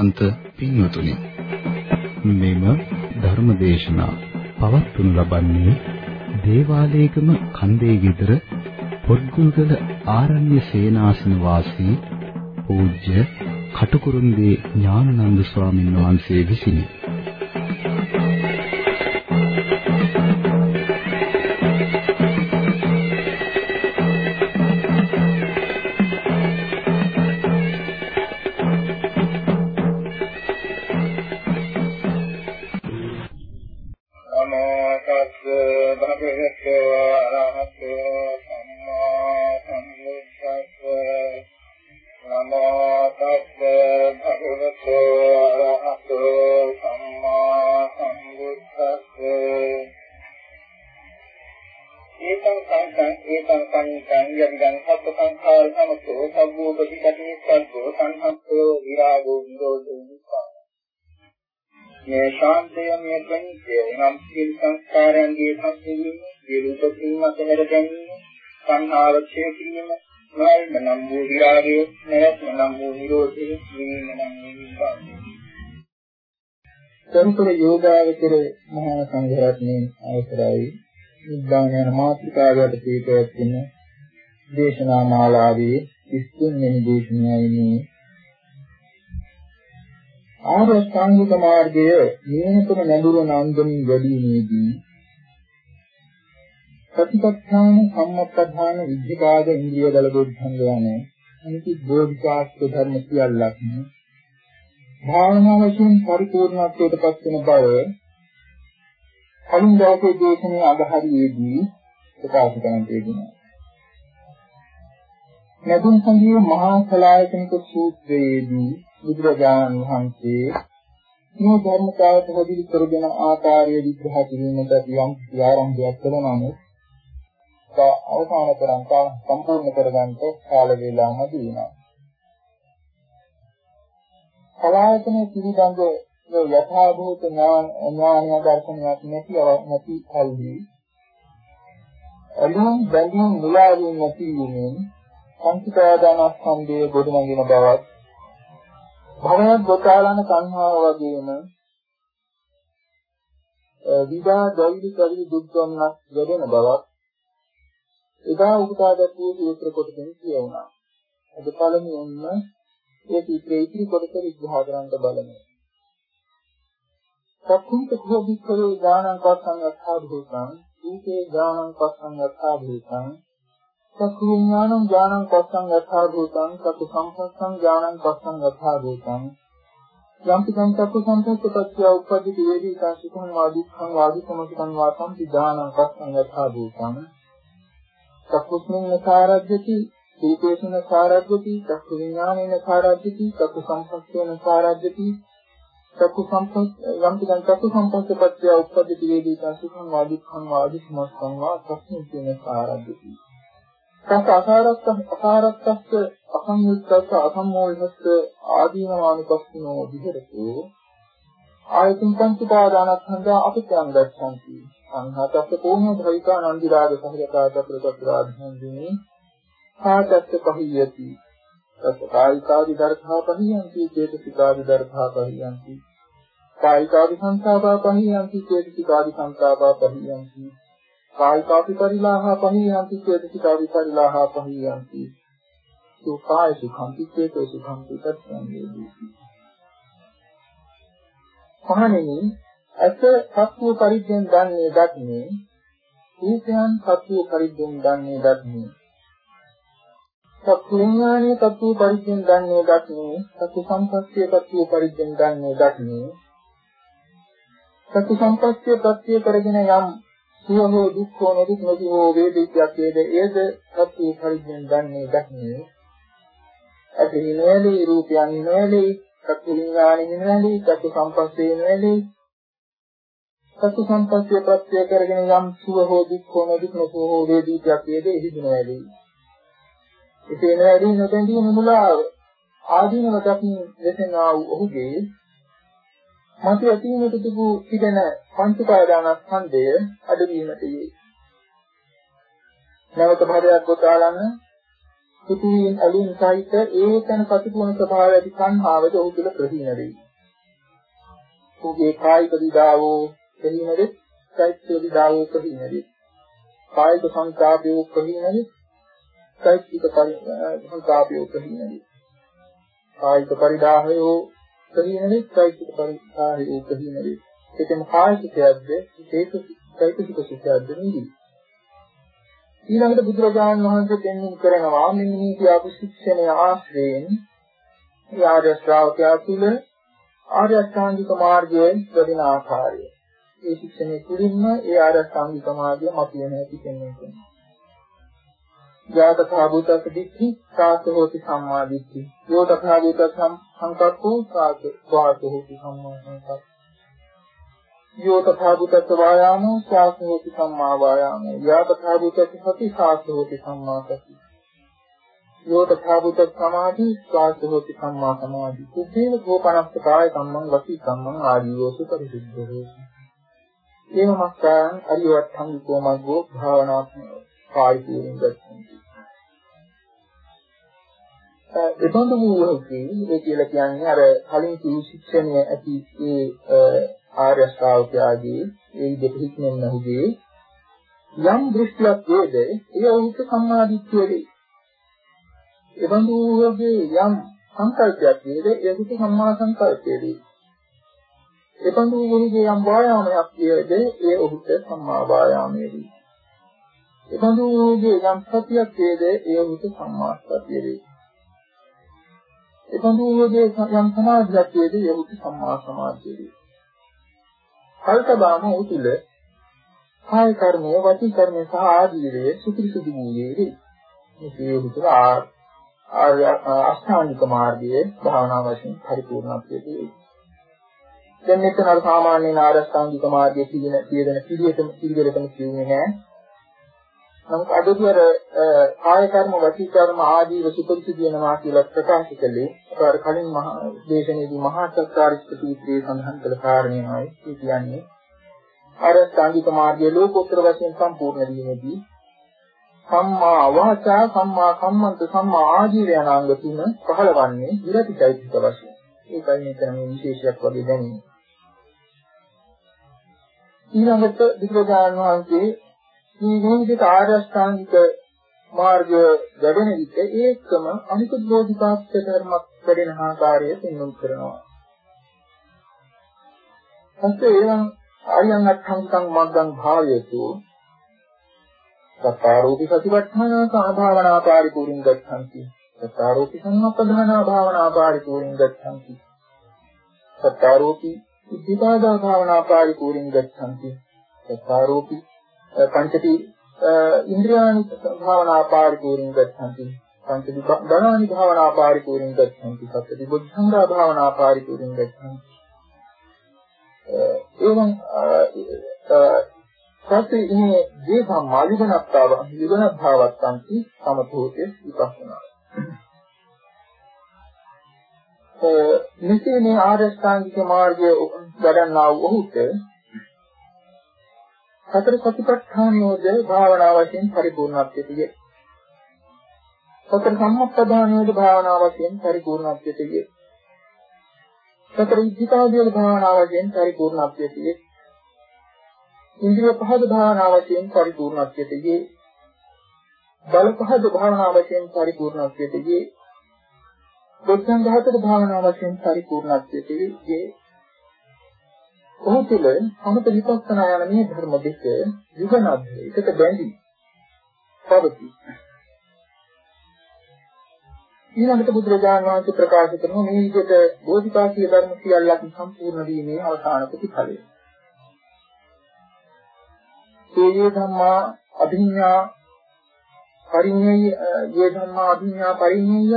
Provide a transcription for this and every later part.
ශ්‍රද්ධාවන්ත පින්වතුනි මෙම ධර්මදේශනා පවත්වනු ලබන්නේ දේවාලයේගම කන්දේ ගෙදර පොත්ගුල්ගල ආරණ්‍ය සේනාසන වාසී පූජ්‍ය කටුකුරුන්දී ඥානනන්ද ස්වාමින් වහන්සේ විසිනි. සංඝරත්නයේ අවසරයි. නිබ්බාන යන මාතෘකාවට පිටවත් වෙන දේශනා මාලාවේ 33 වෙනි දේශනාවයි මේ. ආර්ය සංගීත මාර්ගය නියමතම නැඹුරු නන්දමින් වැඩිීමේදී සතිපට්ඨාන සම්මප්පඨාන විද්‍යාග ඉන්ද්‍රිය දල බුද්ධංග යන අනිත් බෝධිසාස්ත්‍ර ධර්ම සියල්ලක්ම භාවනා වශයෙන් පරිපූර්ණත්වයට පත් වෙන බව කලින් දවසේ දේශනේ අගහරියේදී ප්‍රකාශ කරන්න තිබුණා. නදුන් සංගීව මහා කලායතනික සූත්‍රයේදී බුදුරජාණන් වහන්සේ මේ ධර්මතාවට හදිලි කරගෙන ආකාරය විග්‍රහ කිරීමට යම් ආරම්භයක් කළා නමුත් අවසාන කරන් සම්පූර්ණ කරගන්න කාල වේලාවක් ලැබුණා. කලායතන පිළිබඳ යථාභූත ඥානය දර්ශනයක් නැති නැති කල්හි එළුම් බැඳීම් මුලාවීම් නැති වීමෙන් සංස්කාරදානස්කන්ධයේ ගොඩනගෙන බවත් භවයක් ගොතාලන සංහාව වගේම විදා දෛවික කවි දුක්ඛන්නක් වැඩෙන බවත් එදා උපකාරකත්වයේ සූත්‍ර කොටසෙන් කියවුණා. අද පළමුවෙන්ම ඒ සූත්‍රයේ ඉතිරි කොටස විග්‍රහ කරන්න බලමු. සක්කුන්ත භෝධිකරේ ඥානං පස්සං අත්ථා භූතං ඊකේ ඥානං පස්සං අත්ථා භූතං චක්ඛු විඥානං ඥානං පස්සං අත්ථා භූතං චක්ඛු සම්පස්සං ඥානං පස්සං අත්ථා භූතං. යම් පිටං චක්ඛු සම්පස්සපත්‍ය උප්පදි වේදී කාශිකං වාදිඛං වාදි සමතිකං වාසං ඥානං පස්සං අත්ථා භූතං. චක්ඛුස්මින් නකාරජ්‍යති රූපේසන සාරජ්‍යති චක්ඛු විඥානේන සාරජ්‍යති චක්ඛු සංපස්සේන සාරජ්‍යති චක්ඛු සංපස්ස යම් පිටං චක්ඛු සංපස්සපත්‍ය උප්පදිත වේදී චක්ඛුං වාදිඛං වාදිස්මස්සං වා සක්ඛින් කියන සාරජ්‍යති තත් අකාරත්ත අකාරත්තස්ස අසංයුක්තස්ස අසම්මෝහස්ස ආදීනවානුපස්සිනෝ විහෙරතු. ආයතන පංචපාදානස්කන්ධ අපිටයන් දැක්සන්ති සංහතස්ස කෝණ භවිකා නන්දිරාග සහගතා චතුරාර්ධං කාටත් පහියති. කායිකාදි දර්ථා පහියන්ති චේතසිකාදි දර්ථා පහියන්ති කායිකාදි සංසාපා පහියන්ති චේතසිකාදි සංසාපා පහියන්ති කායිකාපි පරිලාහා පහියන්ති චේතසිකාදි පරිලාහා පහියන්ති සුඛාය සුඛං චේතෝ සුඛං පිටස්සං මහණෙනි අස සත්‍ය පරිද්දෙන් දන්නේ දක්නේ ඊසයන් සත්‍ය පරිද්දෙන් දන්නේ දක්නේ සත්‍ය විඥානයේ තත්ත්ව පරිච්ඡේදයෙන් ගන්නේ දක්නේ සත්‍ය සම්පස්සිය තත්ත්ව පරිච්ඡේදයෙන් ගන්නේ දක්නේ සත්‍ය සම්පස්සිය ප්‍රත්‍ය කරගෙන යම් සුව හෝ දුක් හෝ නොදුක් නොදි හෝ වේදිකයක් වේද ඒද සත්‍ය පරිච්ඡේදයෙන් ගන්නේ දක්නේ ඇතිනි නොවැළි රූපයන් නොවැළි සත්‍ය විඥානෙ නොවැළි සත්‍ය සම්පස්සිය නොවැළි සත්‍ය සම්පස්සිය ප්‍රත්‍ය කරගෙන යම් සුව හෝ දුක් හෝ නොදුක් නොදි හෝ වේදිකයක් වේද එහි නොවැළි එසේ නොවැඩි නොදැඳී මුලාව ආදීනව දකින් දෙසනා වූ ඔහුගේ මත ඇතිවීමට තිබූ තිබෙන පංචකාදානස්කන්ධය අඩවීමට යේ. නැවත භාවයක් ගොතාලන්න පුතුවින් අලින් සහිත ඒකන කටුකුණ ස්වභාවය ඇති සංහාවද ඔහු තුළ ප්‍රහීන වෙයි. ඔහුගේ කායික දිදාවෝ ප්‍රහීන වෙයි, චෛත්‍ය දිදාවෝ ප්‍රහීන වෙයි. කායික සංකාපයෝ ප්‍රහීන වෙයි, චෛත්‍යික සංකාපයෝ ප්‍රහීන වෙයි. කායික පරිදාහයෝ ප්‍රහීන වෙයි, චෛත්‍යික පරිදාහයෝ ප්‍රහීන වෙයි. එතෙම කායිකයක්ද ඒක චෛතසික සුඛයක්ද නෙවෙයි. ඊළඟට බුදුරජාණන් වහන්සේ දෙන්නුම් කරනවා මෙන්න මේ කියපු ශික්ෂණය ආශ්‍රයෙන් ආර්ය ශ්‍රාවකයා තුළ ආර්ය අෂ්ටාංගික මාර්ගයේ වැඩෙන ආකාරය. ඒ ශික්ෂණය තුළින්ම ඒ ආර්ය අෂ්ටාංගික මාර්ගය මතුවෙන හැටි පෙන්වන්නේ. යාතථා භූතස්ස දිට්ඨි සාත හෝති සම්මා දිට්ඨි. යෝ තථා භූත සංකප්පෝ සාත වාස හෝති සම්මා සංකප්ප. යෝ තථා භූතස්ස වායාමෝ සාසෝති සම්මා වායාමෝ. යා තථා භූතස්ස සති සාසෝති සම්මා සති. යෝ තථා භූතස්ස සමාධි සාසෝති සම්මා සමාධි. කුද්ධේන ගෝපනස්ස කාය සම්මං වසී සම්මං ආදීවෝසු පරිසුද්ධෝ ඒවමස්කාරං අරියවත්තං කෝමග්ගෝ භාවනාත්මක. කායිකයෙන් ගච්ඡන්ති එබඳු වූ ඒ කියලා කියන්නේ අර කලින් කිව් ශික්ෂණය ඇති ඒ ආර්ය ශ්‍රාවකයාගේ ඒ විදිහට හික්මෙන්න හුගේ යම් දෘෂ්ටියක් වේද ඒ ඔහුට සම්මාදිට්ඨිය වේ. එබඳු වූගේ යම් සංකල්පයක් වේද ඒ ඔහුට සම්මා සංකල්පය වේ. එබඳු වූගේ යම් වායාමයක් වේද ඒ ඔහුට සම්මා වායාමය වේ. එබඳු වූගේ යම් සතියක් වේද ඒ ඔහුට සම්මා සතිය වේ. එබඳු වූගේ යම් සමාධියක් වේද ඒ ඔහුට සම්මා සමාධිය වේ. කල්පබාම උතුල කාය කර්මය, වචී කර්මය සහ ආජීවයේ සුපිරිසුදු වූයේ වේ. මේ උතුල ආර්ය අෂ්ටාංගික මාර්ගයේ භාවනා වශයෙන් පරිපූර්ණත්වයට වේ. දැන් මෙතන අර සාමාන්‍යයෙන් ආරෂ්ඨාංගික මාර්ගයේ කියන කියන පිළිවෙතම පිළිවෙලටම කියන්නේ නැහැ. නමුත් අදදී අර කාය කර්ම, වචී කර්ම ආදීව සුපරිසුදු වෙනවා කියලා ප්‍රකාශ කළේ අර කලින් මහා දේශනයේදී මහා සත්‍කාරික සූත්‍රයේ සඳහන් කළ කාරණේමයි ඒ කියන්නේ අර සංගීත මාර්ගයේ ලෝකෝත්තර වශයෙන් සම්පූර්ණ වීමේදී සම්මා වාචා සම්මා කම්මන්ත සම්මා ආජීව යන අංග තුන පහළවන්නේ විරති චෛතසික වශයෙන්. ඒකයි මෙතන මේ විශේෂයක් වගේ දැනෙන්නේ. ඊළඟට බුදුරජාණන් වහන්සේ මේ විදිහට ආර්ය අෂ්ටාංගික මාර්ගය වැඩෙන විට ඒකම අනිකුත් බෝධිපාක්ෂ ධර්මයක් වැඩෙන ආකාරය පෙන්වන්න කරනවා. හන්සේ එනම් ආයන් අට්ඨංකං මග්ගං භාවයතු සත්තාරෝපි සතිපට්ඨාන සාභාවනා පාරිපූර්ණ ගච්ඡanti. සත්තාරෝපි සම්මප්පදානා භාවනා පාරිපූර්ණ ගච්ඡanti. සත්තාරෝපි ඉද්ධිපාදා භාවනා පාරිපූර්ණ ගච්ඡanti. සත්තාරෝපි පංචති ඉන්ද්‍රියානි භාවනා පාරිපූර්ණ ගච්ඡanti පංචති ධනානි භාවනා පාරිපූර්ණ ගච්ඡanti සත්‍ති බුද්ධංගා භාවනා පාරිපූර්ණ ගච්ඡanti එවං සත්‍ය ඉන්නේ මේ සම්මා විගණත්තාව විගණ භාවත්තන්ති සමතෝතේ විපස්සනා. මෙසේ මේ ආරෂ්ඨාංගික මාර්ගය ගඩන්නා වූ ඔහුට සතර සතිපට්ඨානියෝද භාවනා වශයෙන් පරිපූර්ණත්වයට ය. සතර සම්මප්පදානියෝද භාවනා වශයෙන් පරිපූර්ණත්වයට ය. සතර ඉද්ධිපාදියෝද භාවනා වශයෙන් පරිපූර්ණත්වයට ය. ඉන්ද්‍රිය පහද භාවනා වශයෙන් පරිපූර්ණත්වයට ය. බල පහද භාවනා වශයෙන් පරිපූර්ණත්වයට ය. බොද්ධං ධාතක භාවනා වශයෙන් පරිපූර්ණත්වයට ය. ඔහු තුළ සමත විපස්සනා යන මේ ධර්ම දෙක යුගනත් එකට බැඳී පවතී. ඊළඟට බුදුරජාණන් වහන්සේ ප්‍රකාශ කරන මේ විදිහට බෝධිපාක්ෂික ධර්ම සියල්ලක් සම්පූර්ණ වීමේ අවසාන ප්‍රතිඵලය. ඒ ධම්මා අභිඤ්ඤා පරිඤ්ඤය යේ ධම්මා අභිඤ්ඤා පරිඤ්ඤය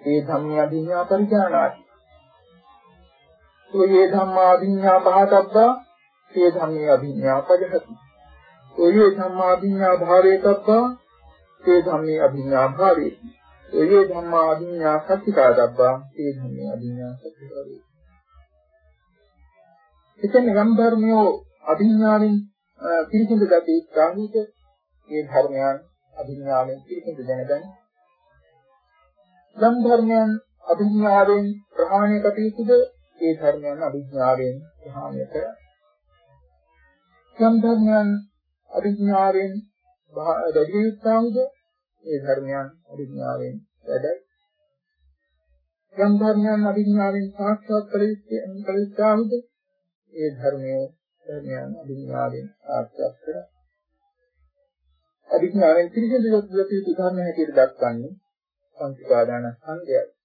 ඒ ධම්ම අභිඤ්ඤා පරිඥානාති ඔයේ ධම්මා අභිඤ්ඤා පහතබ්බා ඒ ධම්මේ අභිඤ්ඤා පජහති. ඔයේ ධම්මා අභිඤ්ඤා භාවේතබ්බා ඒ ධම්මේ අභිඤ්ඤා භාවේති. ඔයේ ධම්මා අභිඤ්ඤා සත්‍තිකාදබ්බා ඒ ධම්මේ අභිඤ්ඤා සත්‍තිකාදේ. එතන යම් ධර්මයෝ අභිඤ්ඤාවෙන් පිරිසිදු ගති ගාමිත මේ ධර්මයන් අභිඥාවෙන් පිළිසිඳ දැනගන්න. යම් ධර්මයන් අභිඥාවෙන් ප්‍රහාණය කටයුතුද ඒ ධර්මයන් අභිඥාවෙන් ප්‍රහාණය කර. යම් ධර්මයන් අභිඥාවෙන් වැඩි යුක්තාවුද ඒ ධර්මයන් අභිඥාවෙන් වැඩයි. යම් ධර්මයන් අභිඥාවෙන් සාක්ෂාත් කළ යුක්තාවුද ඒ ධර්මයේ ධර්මයන් අභිඥාවෙන් සාක්ෂාත් කරගන්න. අභිඥාවෙන් පිළිසිඳ යුතු ධර්ම හැටියට දක්වන්නේ සංස්කාරාන සංගයයි.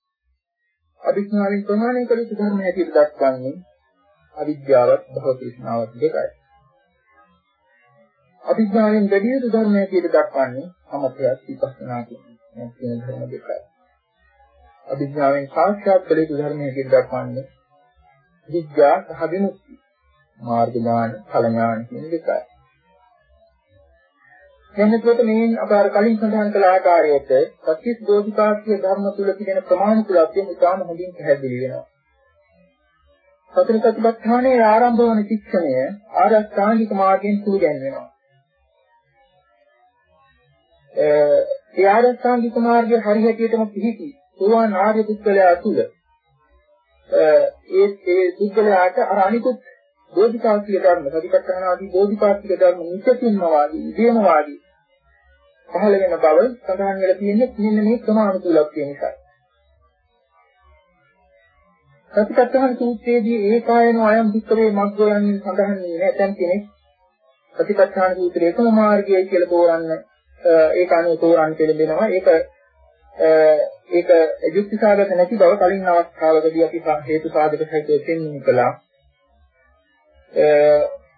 අභිඥාවෙන් ප්‍රමාණය කළ යුතු ධර්ම හැටියට දක්වන්නේ අවිද්‍යාවත් භව තෘෂ්ණාවත් දෙකයි. අභිඥාවෙන් වැඩි යුතු ධර්ම හැටියට දක්වන්නේ සමථයත් විපස්සනා කියන ධර්ම දෙකයි. අභිඥාවෙන් සාක්ෂාත් කළ යුතු ධර්ම හැටියට දක්වන්නේ විද්‍යා සහ විමුක්ති මාර්ග ඥාන, ඵල ඥාන කියන දෙකයි. එන්නකොට මේන් අප අර කලින් සඳහන් කළ ආකාරයට සත්‍විස් බෝධිපාක්ෂික ධර්ම තුල තිබෙන ප්‍රමාණ තුලක් ඉතාම හොඳින් පැහැදිලි වෙනවා. සතර සතිපට්ඨානයේ ආරම්භ වන ශික්ෂණය ආරස්ථාංගික මාර්ගයෙන් සූගැන්වෙනවා. ඒ ආරස්ථාංගික මාර්ගයේ හරි හැටියටම පිහිටි සෝවාන් ආර්ය පුද්ගලයා තුල ඒ ඒ පුද්ගලයාට අර අනිකුත් බෝධිපාක්ෂික ධර්ම සතිපට්ඨාන ආදී බෝධිපාක්ෂික ධර්ම නිත්‍යත්වම වාදී ඉදීම වාදී පහළ වෙන බව සඳහන් වෙලා තියෙන්නේ මෙන්න මේ ක්‍රමානුකූලත්වය නිසා. සතිපට්ඨාන සූත්‍රයේදී ඒකායන අයම් වික්‍රේ මග්ගෝ යන්නේ සඳහන් වෙන්නේ නැත්නම් කෙනෙක් සතිපට්ඨාන සූත්‍රයේ එකම මාර්ගය කියලා තෝරන්න ඒක අනුව තෝරන්න පෙළඹෙනවා. ඒක ඒක යුක්තිසාගත නැති බව කලින් අවස්ථාවකදී අපි හේතු සාධක සහිතව පෙන්වන්න කළා.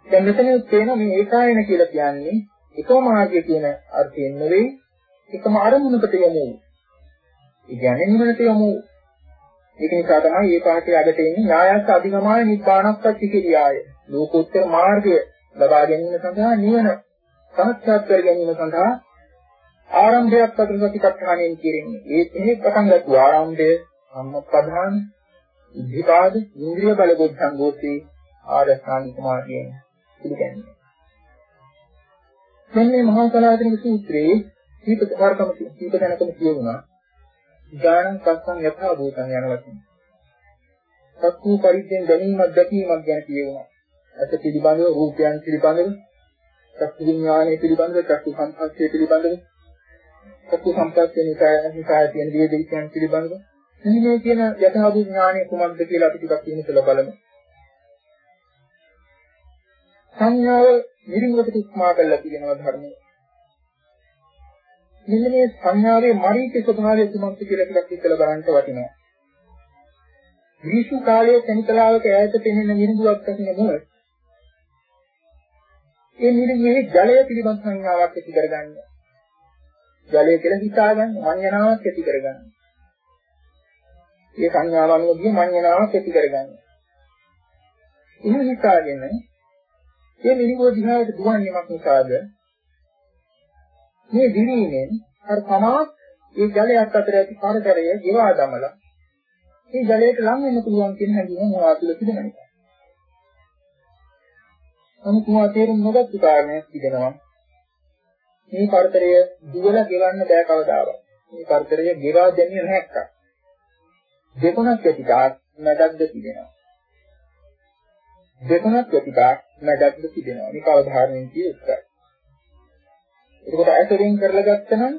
දැන් මෙතන තේන මේ ඒකායන කියලා කියන්නේ එකම මාර්ගය කියන අර්ථයෙන් නෙවෙයි එකම අරමුණකට යමු. ඒ කියන්නේ නිවනට යමු. ඒක නිසා තමයි මේ පාඩේ අගට එන්නේ ඥායස්ස අධිගමාය නිබ්බානස්සති කිරියාය. ලෝකෝත්තර මාර්ගය ලබා ගැනීම සඳහා නිවන සමස්තත් කර ගැනීම සඳහා ආරම්භයක් අතර සතිපට්ඨානයෙන් කියන්නේ. ඒ එහි පටන් ගත්ත ආරම්භය සම්මප්පදාන ඉද්ධිපාද ඉන්ද්‍රිය බල ගොඩ්සංගෝති ආරස්ථානික මාර්ගයෙන් පිළිගන්නේ. දැන් මේ මහා කලාවතනික සූත්‍රයේ කීප වර්ගම කීප දැනකම කියවුණා. ඥානං පස්සං යථා භූතං යන වචන. සත්‍ය පරිද්දෙන් දැනීමක් දැකීමක් ගැන කියවුණා. අත පිළිබඳව රූපයන් පිළිබඳව චක්කු විඥානය පිළිබඳව චක්කු සංපස්සේ පිළිබඳව චක්කු සංපස්සේ නිකාය තියෙන විදේශයන් පිළිබඳව මෙන්න මේ කියන යථාභූත ඥානය කුමක්ද කියලා අපි ටිකක් ඉන්නසල බලමු. සංඥාව නිරිංගකට ඉස්මා කරලා තියෙනවා ධර්මයේ. මෙන්න මේ සංඥාවේ මරීච ස්වභාවය කුමක්ද කියලා ටිකක් ඉස්සලා බලන්න වටිනවා. විශ්ව කාලයේ තනිකලාවක ඈත පෙනෙන නිරිංගුවක් දකින මොහොත ඒ නිරිංගේ ජලය පිළිබඳ සංඥාවක් ඇති කරගන්න. ජලය කියලා හිතාගන්න මඤ්ඤණාවක් ඇති කරගන්න. ඒ සංඥාව අනුව ගිය මඤ්ඤණාවක් ඇති කරගන්න. එහෙම හිතාගෙන මේ මිනිගෝ දිහාට දුවන්නේ මක් නිසාද? මේ දිවීමෙන් අර තමාත් ඒ ජලයක් අතර ඇති කරදරය ගෙවා දමලා මේ ජලයට ලං වෙන්න පුළුවන් කියන හැඟීම මොනවා තුළ තිබෙන නිසා. නමුත් මොනවා තේරුම් නොගත්තු කාරණයක් තිබෙනවා. මේ කරදරය දුවලා ගෙවන්න බෑ කවදාවත්. මේ කරදරය ගෙවා දෙන්නේ නැහැක්ක. දෙකොණක් ඇති තාක් මැදක්ද තිබෙනවා. දෙකොණක් ඇති තාක් මැදක්ද තිබෙනවා. මේක අවධාරණයෙන් කිය එකයි. එතකොට ඇස වෙන් කරලා ගත්තනම්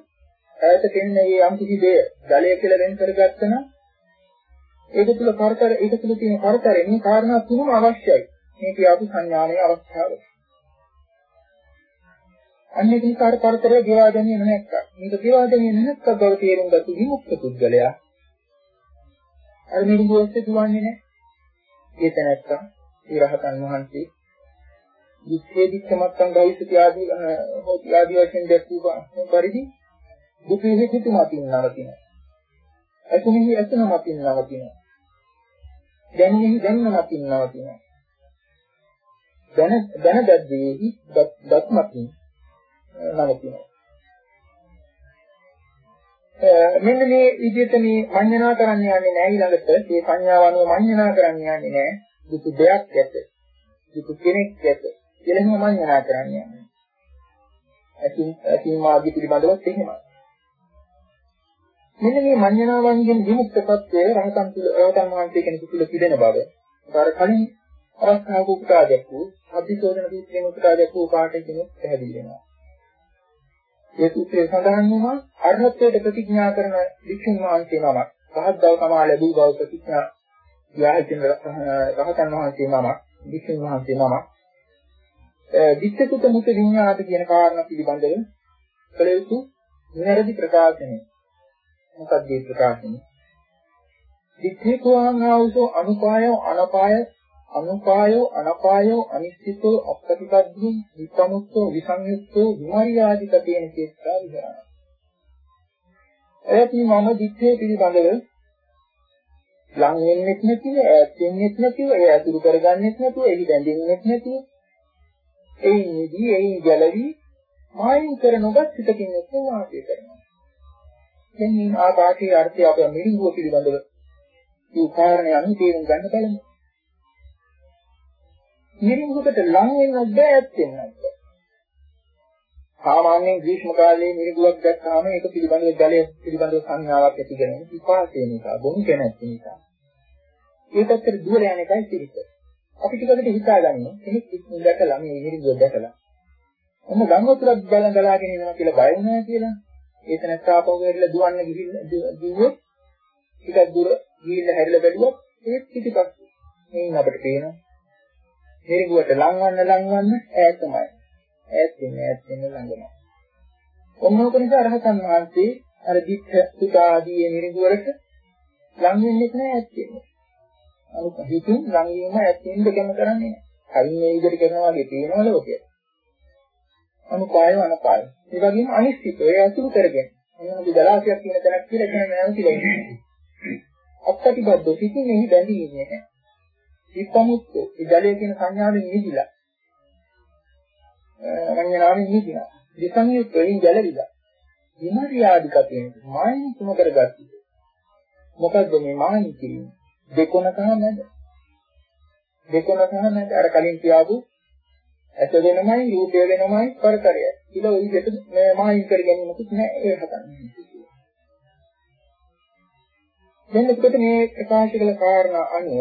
ඇයට තෙන්නේ මේ යම් කිසි දෙය ජලය කියලා වෙන් කරගත්තනම් ඒක තුල කරතර ඒක තුල තියෙන කරතරේ මේ කාරණා තුනම අවශ්‍යයි. මේ කියාපු සංඥානයේ අවස්ථාව. අන්නේ කිකාර කරතරේ ගෙවා දෙන්නේ නැහැක්ක. මේක ගෙවා දෙන්නේ නැහැක්ක බව තේරුම් ගත්ත විමුක්ත පුද්ගලයා අර නිරුගෝස්සේ දුවන්නේ නැහැ. ඒ තැනත්තා ඒ රහතන් වහන්සේ විච්ඡේදිච්ච මත්තන් භවිෂ්‍යති ආදී හොති ආදී වශයෙන් දැක්වූ පරිදි දුකෙහි පිටුමතින් නවතින. අසුනෙහි අසන මතින් නවතින. දැනෙහි දැනන මතින් නවතින. දැන දැන දැද්දේහි දත් මතින් නවතින. මෙන්න මේ විදිහට මේ මඤ්ඤණා කරන්න යන්නේ නැහැ ඊළඟට මේ සංඥාව අනුව මඤ්ඤණා කරන්න යන්නේ නැහැ. දුක දෙයක් ඇත. දුක කෙනෙක් ඇත. කියලා එහෙම මඤ්ඤණා කරන්න යන්නේ. ඇතින් ඇතින් මාර්ගය පිළිබඳවත් එහෙමයි. මෙන්න මේ මඤ්ඤණාවන්ගෙන් විමුක්ත සත්‍යය රහතන් තුල රහතන් වහන්සේ කෙනෙකු තුල තිබෙන බව. අර කලින් අවස්ථාවක උපුටා දැක්වූ අභිසෝදන සූත්‍රයෙන් උපුටා දැක්වූ පාඩකෙම පැහැදිලි වෙනවා. ඒ සූත්‍රයේ සඳහන් වුණා අරහත්ත්වයට ප්‍රතිඥා කරන වික්ෂුන් වහන්සේ නමක් රහත් බව සමා ලැබූ බව ප්‍රතිඥා යාහිතින රහතන් වහන්සේ නමක් වික්ෂුන් වහන්සේ නමක් දිත්තසුත මුත විඤ්ඤාත කියන කාරණා පිළිබඳව කළ යුතු නිවැරදි ප්‍රකාශනය. මොකක්ද මේ ප්‍රකාශනය? දිත්තේ කෝං ආවසෝ අනුපාය අනපාය අනුපායෝ අනපායෝ අනිශ්චිතෝ අප්‍රතිපද්දී විපමුක්තෝ විසංයුක්තෝ විමරියාදිකතේන චේත්තා විහරණ. එයත් මම දිත්තේ පිළිබඳව ලං වෙන්නෙත් නැතිව ඈත් වෙන්නෙත් නැතිව ඒ අතුරු කරගන්නෙත් නැතුව එහි බැඳෙන්නෙත් නැතිව එයින් නිදී එයින් ගැලවි මායින් කර නොගත් සිතකින් එක්ක වාසය කරනවා. දැන් මේ ආකාශයේ අර්ථය අපේ මිරිඟුව පිළිබඳව මේ කාරණේ අනුව තේරුම් ගන්න බලමු. මිරිඟුවකට ලං වෙන්නත් බෑ ඈත් වෙන්නත් බෑ. සාමාන්‍යයෙන් ග්‍රීෂ්ම කාලයේ මිරිඟුවක් දැක්කාම ඒක පිළිබඳව ජලය පිළිබඳව සංඥාවක් ඇති කරගෙන පිපාසය නිසා, බොහොම කැමැත්ත නිසා. ඒකත් දුර යන එකයි පිළිතුර. අපි ටිකකට හිතාගන්න. කෙනෙක් දැකලා මේ මිරිඟුව දැකලා. ඔන්න ගම් වතුරක් ගලන් ගලාගෙන යනවා කියලා බය වුණා කියලා. ඒක නැත්නම් ආපහු වෙරළ දුවන්න ගිහින් දුවුවොත් ටිකක් දුර ගිහිල්ලා හැරිලා බැලුවොත් ඒත් පිටිපස්ස මේන් අපිට පේනවා. මිරිඟුවට ලංවන්න ලංවන්න ඈතමයි ඈත් වෙන්නේ ඈත් වෙන්නේ ළඟමයි. ඔන්නෝක නිසා රහතන් වහන්සේ අර දිත්ත සුත ආදී මිරිඟුවලට ලං වෙන්නේ නැහැ ඈත් වෙන්නේ. අනිත් හිතින් ලං වීම ඇත්තෙන් දෙකම කරන්නේ නැහැ. කලින් මේ විදිහට කරනවා වගේ තියෙනවා ලෝකයේ. අනුපාය අනපාය. ඒ වගේම අනිශ්චිතය ඒ අසුරු කරගෙන. මොනවද දලාසියක් කියන තැනක් කියලා කියන නෑම කියලා ඉන්නේ. අත්‍යතිබද්ද සිටින් මෙහි බැඳී ඉන්නේ නැහැ. විපමුක්ත ඒ ජලය කියන සංඥාවෙන් නිදිලා. සංඥාවෙන් නිදිලා. විසංයුත් වලින් ගැලවිලා. විමර්යාදිකයෙන් මායින් තුම කරගත්තා. මොකද්ද මේ මායින් කියන්නේ? දෙකොනක නැද? දෙකොනක නැද? අර කලින් කියාපු ඇස වෙනමයි රූපය වෙනමයි පරතරය කියලා ওই විදිහට මායින් කර ගැනීමකුත් නැහැ ඒ හදන්නේ දැන් එතකොට මේ ප්‍රකාශ කළ කාරණා අනුව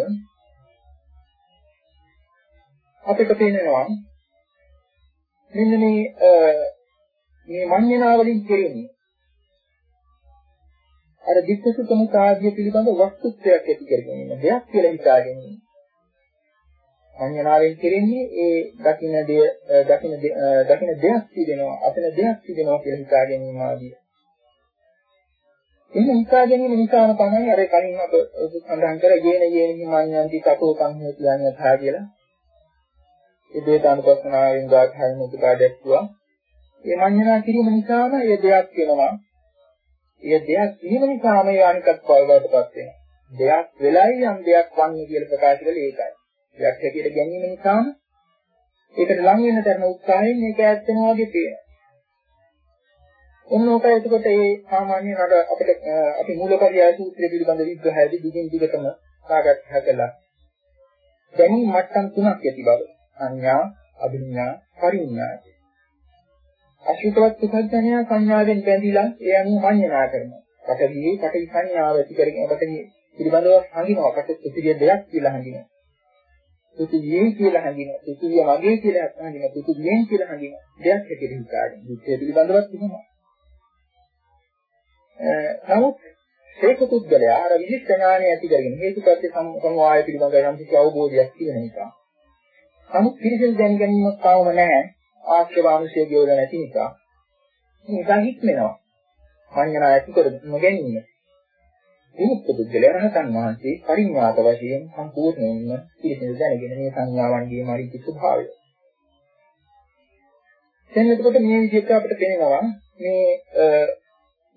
අපිට පේනවා මෙන්න මේ මේ මඤ්ඤණාවලින් කෙරෙන්නේ අර විස්සසුතම කාර්ය පිළිබඳ වස්තුත්වයක් ඇති කර ගැනීම දෙයක් කියලා හිතා ගැනීම. සංඥාවෙන් කෙරෙන්නේ ඒ දකින්න දෙය දකින්න දකින්න දෙයක් තිබෙනවා අපින දෙයක් තිබෙනවා කියලා හිතා ගැනීම ආදී. එහෙනම් හිතා ගැනීම නිසාම තමයි අර කලින් අප සඳහන් කර ගේන යේනි මාඤ්ඤන්ති තතෝ කම්හේ කියන්නේ තා කියලා. ඒ දේත අනුපස්සනාවෙන් ගාථාවෙන් උපදා දැක්වුවා. මේ මඤ්ඤණා කිරීම නිසාම ඒ දෙයක් වෙනවා. ඒ දෙයක් වීම නිසා මේ අනිකත් පවවටපත් වෙනවා. දෙයක් වෙලයි යම් දෙයක් වන්නේ කියලා ප්‍රකාශ කළේ ඒකයි. දෙයක් හැටියට ගැනීම නිසාම ඒකට ලං වෙන තරම උත්සාහයෙන් මේක ඈත් වෙනවා වගේ පේනවා. ඔන්න ඔකයි එතකොට මේ සාමාන්‍ය නඩ අපිට අපි මූලපරියාය සූත්‍රය පිළිබඳ විග්‍රහයදී දිගින් දිගටම සාකච්ඡා කළා. දැනීම් මට්ටම් තුනක් ඇති බව. අඤ්ඤා, අභිඥා, පරිඥා. අශුතවත් පුසඥයා සංඥාවෙන් බැඳිලා ඒ අනුව මඤ්ඤණා කරනවා. පටවියේ පටවි සංඥාව ඇති කරගෙන පටවි පිළිබඳව හඳිනවා. කට ප්‍රතිවිය දෙයක් කියලා හඳිනවා. ප්‍රතිවියෙන් කියලා හඳිනවා. ප්‍රතිවිය මගේ කියලා හඳිනවා. ප්‍රතිවියෙන් කියලා හඳිනවා. දෙයක් හැටියට හිතාගෙන. මේ පිළිබඳවත් එහෙමයි. නමුත් ඒක පුද්ගලයා අර විශේෂ ඥානය ඇති කරගෙන හේතුපත්‍ය සමවාය පිළිබඳව යම් කිසි අවබෝධයක් තියෙන නිසා. නමුත් පිළිසෙල් දැන ගැනීමක් තාම නැහැ. ආශ්‍රවාංශය ගෙවල නැති නිසා නිකන් හික්මෙනවා. මඤ්ඤණා ඇති කර නොගැනීම. විමුක්ත පුද්ගලයා රහතන් වහන්සේ පරිඥාත වශයෙන් සම්පූර්ණයෙන්ම පිළිසිඳ දැනගෙන මේ සංඥාවන්ගේ මරිච්ච ස්වභාවය. දැන් එතකොට මේ විදිහට අපිට පේනවා මේ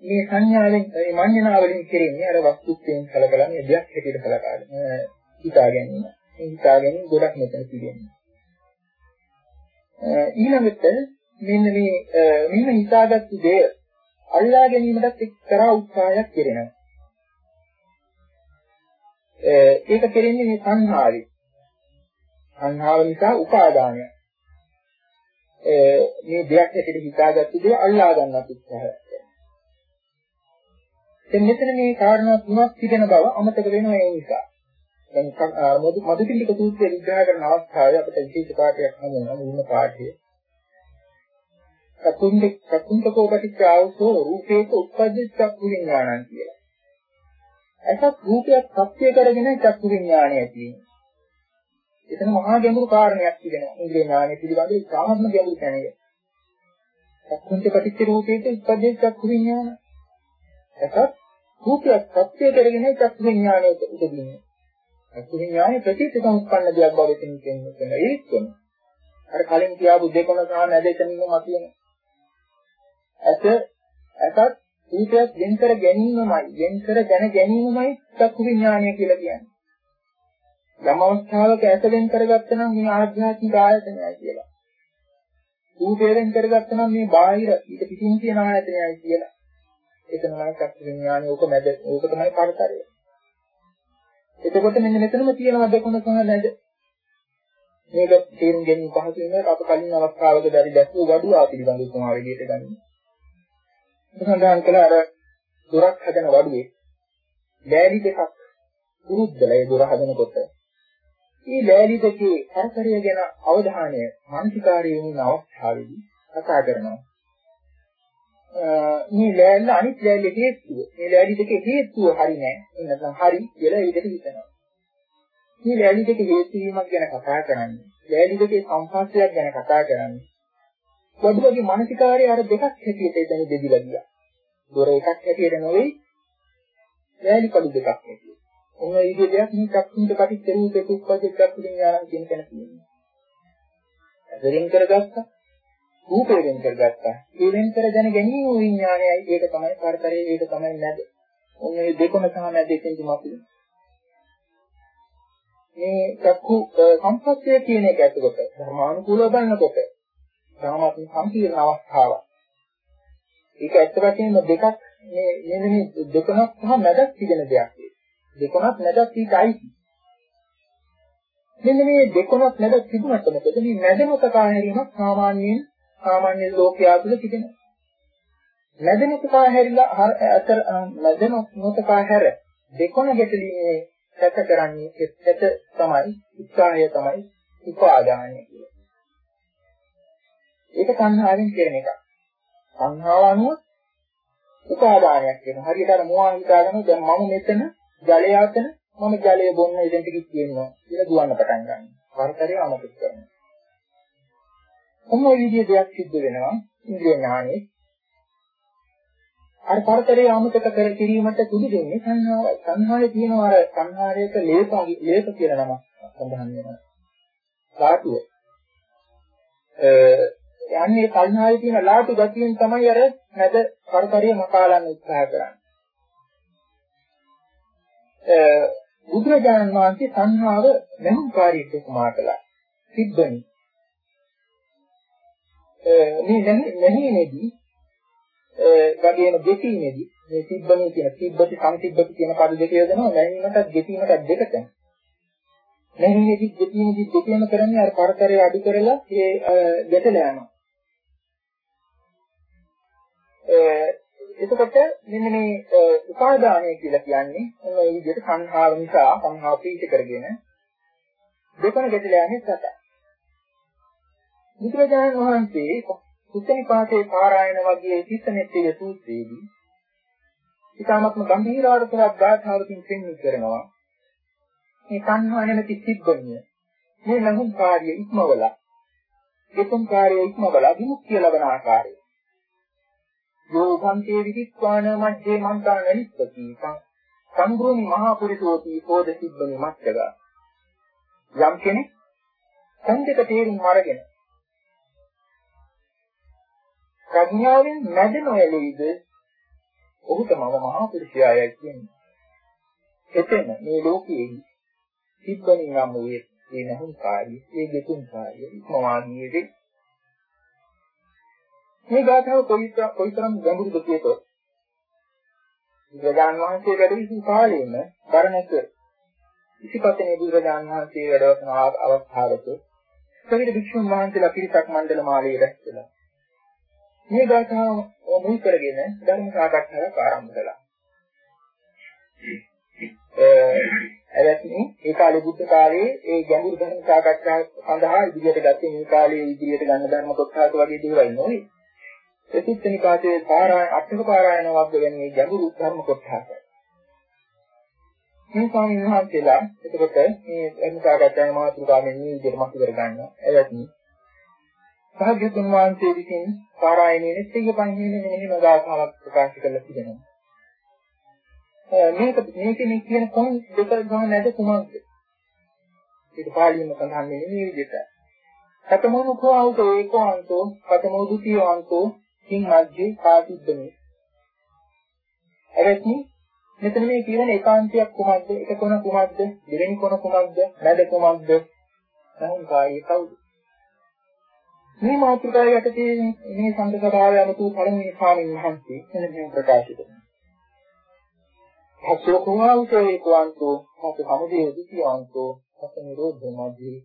මේ සංඥාවෙන් මේ මඤ්ඤණා වලින් කෙරෙන්නේ අර වස්තුත්වයෙන් කලකලා මේ දෙයක් හැටියට කලකාගෙන හිතා ගැනීම. මේ හිතා ගැනීම ගොඩක් මෙතන පිළිගන්නේ. ඊළඟට මෙන්න මේ මෙන්න හිතාගත්තු දේ අල්ලා ගැනීමටත් එක්තරා උත්සාහයක් කෙරෙනවා. ඒක කෙරෙන්නේ මේ සංහාවේ. සංහාව නිසා උපාදානය. මේ දෙයක් ඇතුළේ හිතාගත්තු දේ අල්ලා ගන්නත් උත්සාහයක් දැන් මෙතන මේ කාරණා තුනක් තිබෙන බව අමතක වෙනවා ඒ නිසා. දැන් මදුපිණ්ඩික සූත්‍රය විග්‍රහ කරන අවස්ථාවේ අපිට විශේෂ පාඩයක් හමුවෙනවා මුලින්ම පාඩයේ. කතුන්දේ කතුන්කෝ පටිච්චාවසෝ රූපේක උත්පද්ද චක්කු විඥානං කියලා. ඇසත් රූපයක් සත්‍ය කරගෙන චක්කු විඥානය ඇති වෙනවා. එතන මහා ගැඹුරු කාරණයක් තිබෙනවා. ඉන්ද්‍රිය ඥානය පිළිබඳව සාමාන්‍ය ගැඹුරු තැනක. චක්කුන්ට පටිච්ච රූපේක උත්පද්ද චක්කු විඥානං එකක් රූපයක් සත්‍ය කරගෙන චක්කු විඥානයේ උපදින්නේ. චක්කු විඥානයේ ප්‍රතිසංස්කන්න දෙයක් බව එතන කියන්නේ ඒකම. අර කලින් කියාපු දෙකොන සහ නැදෙතනින්ම මතියන. ඇත ඇතත් රූපයක් වෙන් කර ගැනීමමයි වෙන් කර දැන ගැනීමමයි චක්කු විඥානය කියලා කියන්නේ. යම් අවස්ථාවක ඇත වෙන් කරගත්ත නම් මේ ආධ්‍යාත්මික ආයතනයයි කියලා. රූපය වෙන් කරගත්ත නම් මේ බාහිර ඊට පිටින් තියෙන ආයතනයයි කියලා. ඒක තමයි චක්ක විඥානය ඕක මැද ඕක තමයි පරතරය. එතකොට මෙන්න මෙතනම තියෙනවා දෙකුණ සහ නැද. මේක තේරුම් ගැනීම පහසු වෙනවා අප කලින් අවස්ථාවක දැරි දැක්වූ වඩුවා පිළිබඳ උපමා විදිහට ගන්න. සඳහන් කළ අර දොරක් හදන වඩුවේ ලෑලි දෙකක් උරුද්දලා ඒ දොර හදනකොට මේ ලෑලි දෙකේ පරතරය ගැන අවධානය මානසිකාරයේ වුණ අවස්ථාවේදී කතා කරනවා. මේ ලෑල්ල අනිත් ලෑල්ලේ හේතුව. මේ ලෑලි දෙකේ හේතුව හරි නෑ. නැත්නම් හරි කියලා ඒකට හිතනවා. මේ ලෑලි දෙකේ හේතු වීමක් ගැන කතා කරන්නේ. ලෑලි දෙකේ සම්පස්සයක් ගැන කතා කරන්නේ. පොඩ්ඩගේ මානසිකාරය අර දෙකක් හැටියට එතන බෙදිලා ගියා. දොර එකක් හැටියට නෙවෙයි ලෑලි කඩු දෙකක් හැටියට. ඔන්න ඒ විදිහ දෙයක් මේ චක්කුන්ට කටිච්ච රූපේ උප්පජ්ජ චක්කුලින් යානම් කියන කෙනෙක් තියෙනවා. ඇදෙන් කරගත්තා රූපය වෙන් කරගත්තා. ඒ වෙන් කර දැන ගැනීම විඥානයයි ඒක තමයි පරතරේ ඒක තමයි නැද. ඔන්න මේ දෙකම තමයි දෙකෙන්දි මතුවේ. මේ චක්කු සම්පත්තිය කියන එක ඇතුළත ධර්මානුකූලව බලනකොට සාමාන්‍ය සම්පීර්ණ අවස්ථාවක්. ඒක ඇත්ත වශයෙන්ම දෙකක් මේ මෙන්න මේ දෙකක් සහ මැදක් තිබෙන දෙයක්. දෙකක් මැදක් ඊටයි. මෙන්න මේ දෙකක් මැද තිබුණාට මොකද මේ මැදම කතා හැරීමක් සාමාන්‍යයෙන් සාමාන්‍ය ලෝකයා තුළ තිබෙනවා. මැදෙනකා හැරිලා අතර මැදෙනකා හැර දෙකොණ ගැටලීමේ සැක කරන්නේ සැක තමයි උත්සාහය තමයි උපාදානය කියන්නේ. ඒක සංහාවෙන් කියන එක. සංහාව අනුව උපාදානයක් වෙනවා. හරියට අර මොහා හිතාගෙන දැන් මම මෙතන ජලය අතන මම ජලය බොන්න ඉදෙන්ට කිව්වෙනවා කියලා දුවන්න පටන් ගන්නවා. වරතරය අමතක කරනවා. ඔන්න ඔය විදිහේ දෙයක් සිද්ධ වෙනවා ඉන්ද්‍රිය ඥානෙ. අර පරතරේ ආමතක කර කිරීමට සුදු දෙන්නේ සංහාවයි. සංහාවේ තියෙනවා අර සංහාරයක ලේප ලේප කියලා නමක් සඳහන් වෙනවා. ධාතුව. අ යන්නේ සංහාවේ තියෙන ලාටු ගතියෙන් තමයි අර නැද පරතරේ මකාලන්න උත්සාහ කරන්නේ. බුදුරජාණන් වහන්සේ සංහාව මෙහුම්කාරීත්ව කුමා කළා. සිද්ධනි මේ නැහිනේදී වගේම දෙකීමේදී මේ තිබ්බනේ කියන තිබ්බති සංතිබ්බති කියන පද දෙක යොදනවා නැහිනීමටත් දෙකීමටත් දෙකට නැහිනේදී දෙකීමේදී දෙකේම කරන්නේ අර පරතරය අඩු කරලා ඒ ගැටල යනවා. එතකොට මෙන්න මේ උපාදානය කියලා කියන්නේ ඔන්න ඒ විදිහට සංහාව නිසා සංහාව පීඨ කරගෙන දෙකන ගැටල යන්නේ සතයි බුදුරජාණන් වහන්සේ සුත්තනිපාතේ පාරායන වගේ තිස්සනෙත්තේ සූත්‍රයේදී ඊටාත්ම ගම්භීරාර්ථයක් ගාථාවකින් පෙන්වන්න කරනවා. මේ සංහා නැමැති සිබ්බණිය මේ ලඟුම් කාර්ය ඉක්මවලා ඒකම් කාර්ය ඉක්මවලා විමුක්තිය ලබන ආකාරය. යෝගන්තේ විදිත්වාන මජ්ජේ මන්තාන නිස්සති සංග්‍රෝමි මහා පුරිසෝති කෝද සිබ්බණි මච්චගා යම් කෙනෙක් සංකේත තේරුම් අරගෙන ප්‍රඥාවෙන් මැද නොයලෙයිද ඔහුට මම මහා පුරුෂයායයි කියන්නේ. එතන මේ ලෝකයේ සිබ්බණින් නම් වූයේ මේ නැහුම් කාර්යය, මේ දෙතුන් කාර්යය ඉක්මවාගියේදී මේ ගාථාව කොයිතරම් ගැඹුරුද කියතොත් බුදුරජාන් වහන්සේ වැඩ සිටි කාලයේම බරණැස ඉසිපතනේ බුදුරජාන් වහන්සේ වැඩ කරන අවස්ථාවක කවිද භික්ෂුන් වහන්සේලා පිරිසක් මණ්ඩල මාලයේ රැස්ලා. මේ ගාථාව මුල් කරගෙන ධර්ම සාකච්ඡාවක් ආරම්භ කළා. එවැත්නි ඒ කාලේ බුද්ධ කාලයේ ඒ ගැඹුරු ධර්ම සාකච්ඡා සඳහා ඉදිරියට ගත්තේ මේ කාලේ ඉදිරියට ගන්න ධර්ම කොටසක් වගේ දේවල් නෙවෙයි. චතුත්ථ නිපාතයේ පාරායන අටක පාරායන වර්ග වෙන මේ ගැඹුරු ධර්ම කොටසක්. මේ ස්වාමීන් වහන්සේලා එතකොට මේ ධර්ම සාකච්ඡාවේ මාතෘකාවෙන් මේ විදිහට මතු කර ගන්නවා. එවැත්නි භාග්‍යතුන් වහන්සේ විසින් පාරායනයේ සිංහ පංචීනේ මෙහෙම ගාථාවක් ප්‍රකාශ කරලා තිබෙනවා. මේක මේකේ කියන කොන් දෙක ගන්න නැද කුමක්ද? ඒක පාලියෙම සඳහන් වෙන්නේ මේ විදිහට. කතමෝ කෝවන්තෝ ඒකෝවන්තෝ කතමෝ දුතියවන්තෝ කිං මජ්ජේ කාතිද්දමේ. එවැනි මෙතන මේ කියන ඒකාන්තයක් කුමක්ද? එක කොන කුමක්ද? දෙවෙනි කොන කුමක්ද? මැද කුමක්ද? නහුන් කායේ කවුද? මේ මාතෘකාව යටතේ මේ සංකල්පතාවය අනුතු පළමුවෙනි ස්වාමීන් වහන්සේ එන මේ ප්‍රකාශ කරනවා. පස්සෝ කුමාවුතෝ ඒකවන්තෝ පස්ස සමුදේ දුතියවන්තෝ පස්ස නිරෝධ මධ්‍යේ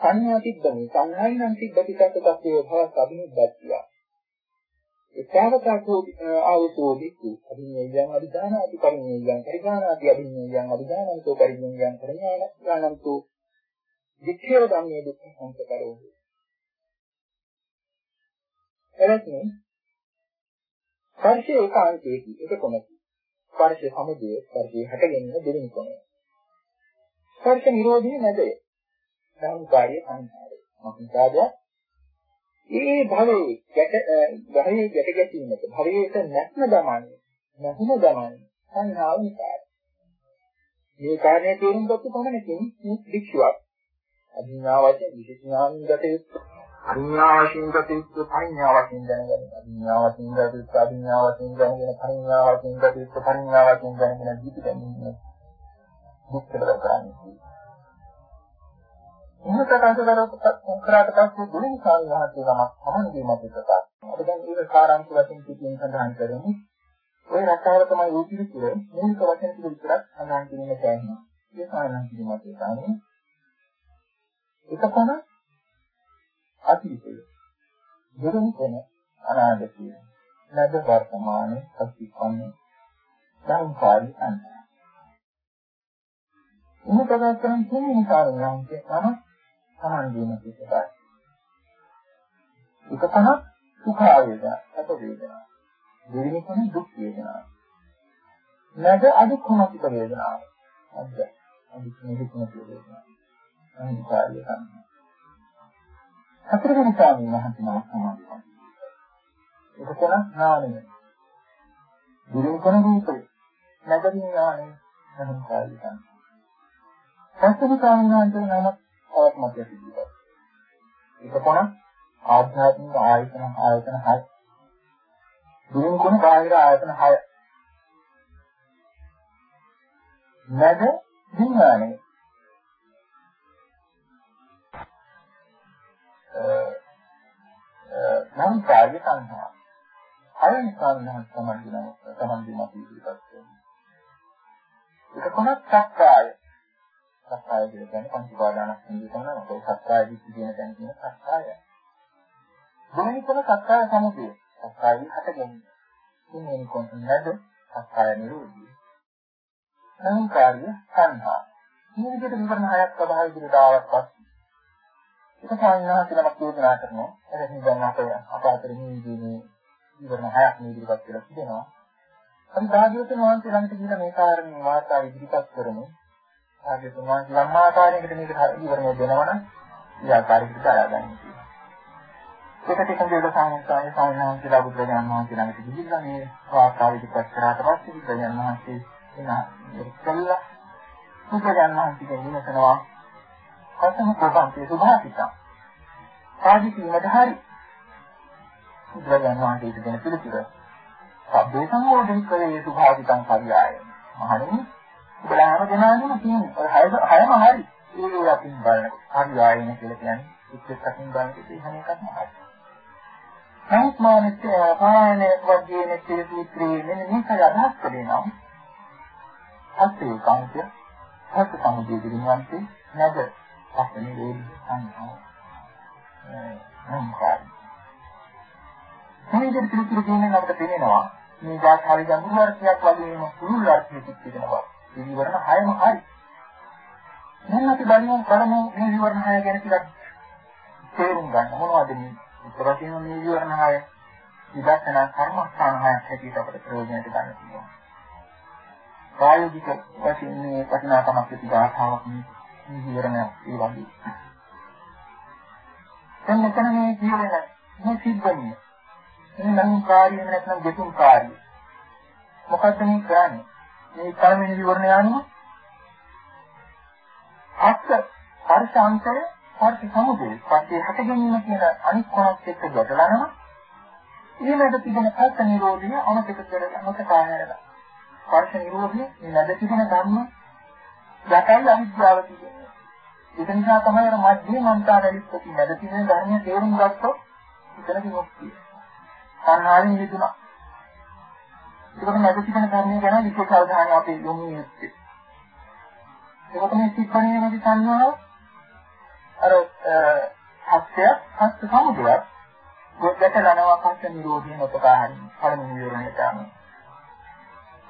සංඥා තිබ්බනේ. සංඥායි නම් තිබ්බටි තත්ත්වයේ භවස් අභිනිද්දත්තිය ඒකාවතකෝ ආවතෝ වික්ඛු අභිඤ්ඤයයන් අභිදානාති පරිඤ්ඤයයන් පරිගානාති අභිඤ්ඤයයන් අභිදානන්තෝ පරිඤ්ඤයයන් පරිඥානන්තෝ වික්ඛේව ධම්මේ දුක්ඛ සංකතරෝ එලෙසින් පරිශේ ඒකාන්තයේ එක කොනක් ස්පර්ශ සමුදය ස්පර්ශයේ හැටගෙන දෙවෙනි කොනය. ස්පර්ශ නිරෝධී නැදය. සංකාරය සංකාරය. මොකද ඒ භවයේ ගැට භවයේ ගැට ගැසීමට භවයට නැත්ම දමන්නේ නැහුම දමන්නේ සංහාව නිසායි. මේ කාරණේ තේරුම් ගත්ත පමණකින් මේ වික්ෂුවක් අභිඥා වශයෙන් විශේෂඥාන් ගත යුතු අභිඥා වශයෙන් ගත යුතු පරිඥා වශයෙන් දැනගන්න අභිඥා වශයෙන් ගත යුතු අභිඥා වශයෙන් දැනගෙන පරිඥා වශයෙන් ගත යුතු පරිඥා වශයෙන් දැනගෙන ජීවිත ගැනීම දුක්ඛ කරගන්න. එහෙම ප්‍රකාශ කරාට පස්සේ දෙවෙනි කාර්යහත්ය ගමක් සමන්දී මත ප්‍රකාශ. අපි දැන් ඒක කාරණා වශයෙන් පිටින් සඳහන් කරන්නේ ওই රටාවල තමයි උපිරි තුර මූලික වචන ටික විතරක් සඳහන් කිරීම තැන්නේ. ඒ කාරණා කිරීමත් ඒකනේ. එකපණ අතීතය දෙවෙනි තැන අනාගතය. නැද වර්තමානයේ අත්‍යවශ්‍ය සංකාරී සංඥා මේ ප්‍රකාශ කරන තියෙන කාරණාවක් තමයි සමාන දීම පිටපත් එක තමයි සුඛ වේදනා අප වේදනා. දෙවෙනි තැන දුක් වේදනා. නැද අදුක්ඛමතික වේදනාව අද්ද. අදුක්ඛමතික වේදනාව අනිකාරිය සංඥා හතරවෙනි ස්වාමීන් වහන්සේ සමාධිය. ඒක කොන ඥානය. ගුරුන් කොන රූපය. නැගින් ඥානය නම් කාලිකන්. පස්වෙනි ස්වාමීන් වහන්සේ නම තවත් මතය සිදුවා. ඒක කොන ආධ්‍යාත්මික ආයතන ආයතන 6. ගුරුන් කොන බාහිර ආයතන 6. නැග විඥානය නම් කාර්ය සංහා. අයන් සංහා සමන්දින සමන්දින පිළිපත් වෙනවා. ඒක කොහොමද සක්කාය? සක්කාය කියලා කියන්නේ පංච පාදානස්කන්ධය තමයි. ඒක සක්කාය දිට්ඨිය කියන තැන කියන සක්කාය. දෙවෙනි කොන සක්කාය සමුදය. සක්කාය හට ගැනීම. තුන්වෙනි කොන නේද? සක්කාය නිරෝධය. නම් කාර්ය සංහා. මේ විදිහට විවරණ හයක් සබහා ඉදිරියට ආවත් පස්සේ ඒක සාමාන්‍යයෙන්ම යෝජනා කරනවා. එතකින් දැන් අපේ අප අතරින් මේ ඉවරන හයක් මේ ඉදිරිපත් කරලා තිබෙනවා. අපි භාග්‍යවතුන් වහන්සේ ළඟට ගිහින් මේ කාරණේ වාර්තා ඉදිරිපත් කරමු. භාග්‍යවතුන් වහන්සේ යම් ආකාරයකට මේක ඉවරණය දෙනවනම් ඒ ආකාරයකට දාගන්න තියෙනවා. ඒකට එකඟ වෙලා සාමාන්‍යයෙන් සාමාන්‍යයෙන් බුදුරජාණන් වහන්සේ ළඟට ගිහිල්ලා මේ වාර්තා ඉදිරිපත් කරාට පස්සේ බුදුරජාණන් වහන්සේ එන කළා. බුදුරජාණන් වහන්සේ කියනවා කතම ප්‍රබන්තේ සුභාසිතා. ආදි කීමද හරි. බුදුරජාණන් වහන්සේ දෙන පිළිතුර. සබ්බේ සම්මෝධන කරේ සුභාසිතං පරියාය. මහණෙනි ඔබලා හැම දෙනාගේම තියෙන ඔය හයම හරි. ඒ අපින් බලන පරියායන කියලා කියන්නේ එක්කකින් බලනකොට හැම එකක්ම හරි. සංස්මානිත පායන වර්ගයේ නැති සූත්‍රයේ මෙන්න මේක අදහස් කරේ නම් අස්සේ කාන්තිය හත් සමුදේ දිනවන්තේ නැද පස්සේ නිරෝධී සංඥාව නම්කාරී. මේ විදිහට පිළිතුරු දෙන්නේ අපිට පේනවා මේ ධාතහරි ගැඹුරු අර්ථයක් වගේම පුළුල් අර්ථයක් තිබෙනවා. මේ විවරණ හයම හරි. දැන් අපි බලමු බලමු මේ විවරණ හය ගැන ටිකක් තේරුම් ගන්න මොනවද මේ ඉතරකින් මේ විවරණ හය විදර්ශනා කර්මස්ථාන හයක් හැටියට අපිට ප්‍රයෝජනයට ගන්න පුළුවන්. ප්‍රායෝගික වශයෙන් මේ වටිනාකමක් ඇති ගාථාවක් මේ විවරණ ඒ වගේ. දැන් මෙතන මේ කියන මේ සිද්ධිය. මේ නම් කාර්යය නැත්නම් දෙතුන් කාර්යය. මොකක්ද මේ කරන්නේ? මේ පළවෙනි විවරණය අනුව අස්ස පරිසංකය පරිසි සමුදේ පස්සේ හට ගැනීම කියන අනිත් කොනත් එක්ක ගැටලනවා ඊළඟට තිබෙන කල්ප නිරෝධය අමතක කරලා අමතක ආහැරලා ස්පර්ශ නිරෝධය මේ නැද තිබෙන ධර්ම යටයි අවිද්‍යාව තිබෙනවා ඒක නිසා තමයි අර මධ්‍ය මන්තාරලිස්සති නැද තිබෙන ධර්මයේ තේරුම් ගත්තොත් එතනදී මොක්තිය සංහාරින් මිදුණා ඒකට නැද තිබෙන ධර්මයේ ගැන විශේෂ අවධානය අපි යොමු යුත්තේ ඒකට මේ සිද්ධාන්නේ නැති සංඥාව අර හත්ය හත් සමුදයක් ගොඩට ලනවා පස්ස නිරෝධී නොපකාහරි පළමුව විවරණයට අනුව.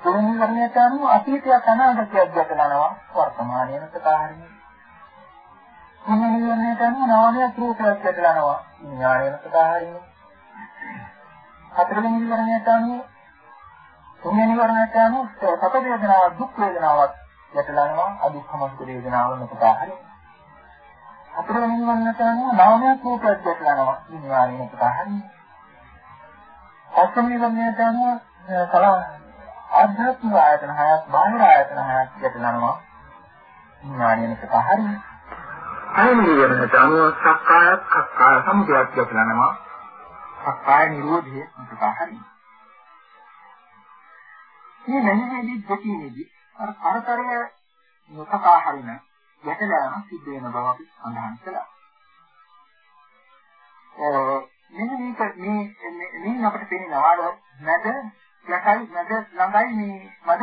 තුන්වෙනි විවරණයට අනුව අතීතයක් අනාගතයක් දැකලනවා වර්තමානයේ නොපකාහරි තුන්වෙනි විවරණයට අනුව නාමයක් රූපයක් දැකලනවා විඥානයේ නොපකාහරි හතරවෙනි විවරණයට අනුව තුන්වෙනි විවරණයට අනුව සත වේදනාවක් දුක් වේදනාවක් දැකලනවා අදුක්ඛම සුඛ වේදනාවක් නොපකාහරි හතරවෙනි වන්නට අනුව නාමයක් රූපයක් දැක්ලනවා විඥානයේ උදාහරණ. පස්වෙනි වන්නට අනුව කලා ආධ්‍යාත්මික ආයතන හයක් බාහිර ආයතන හයක් දැක්ලනවා විඥානයේ උදාහරණ. හයවෙනි වන්නට අනුව සක්කාය කක්කාය සමුදයක් දැක්ලනවා සක්කාය නිරෝධයේ උදාහරණ. මේ මෙහෙදී දෙකීනේදී අර කරතරය නොකකා හරින ගැටලා සිද්ධ වෙන බව අපි සඳහන් කළා. මෙන්න මේක මේ මේ අපිට පේනවා අර මැද යකයි මැද ළඟයි මේ මැද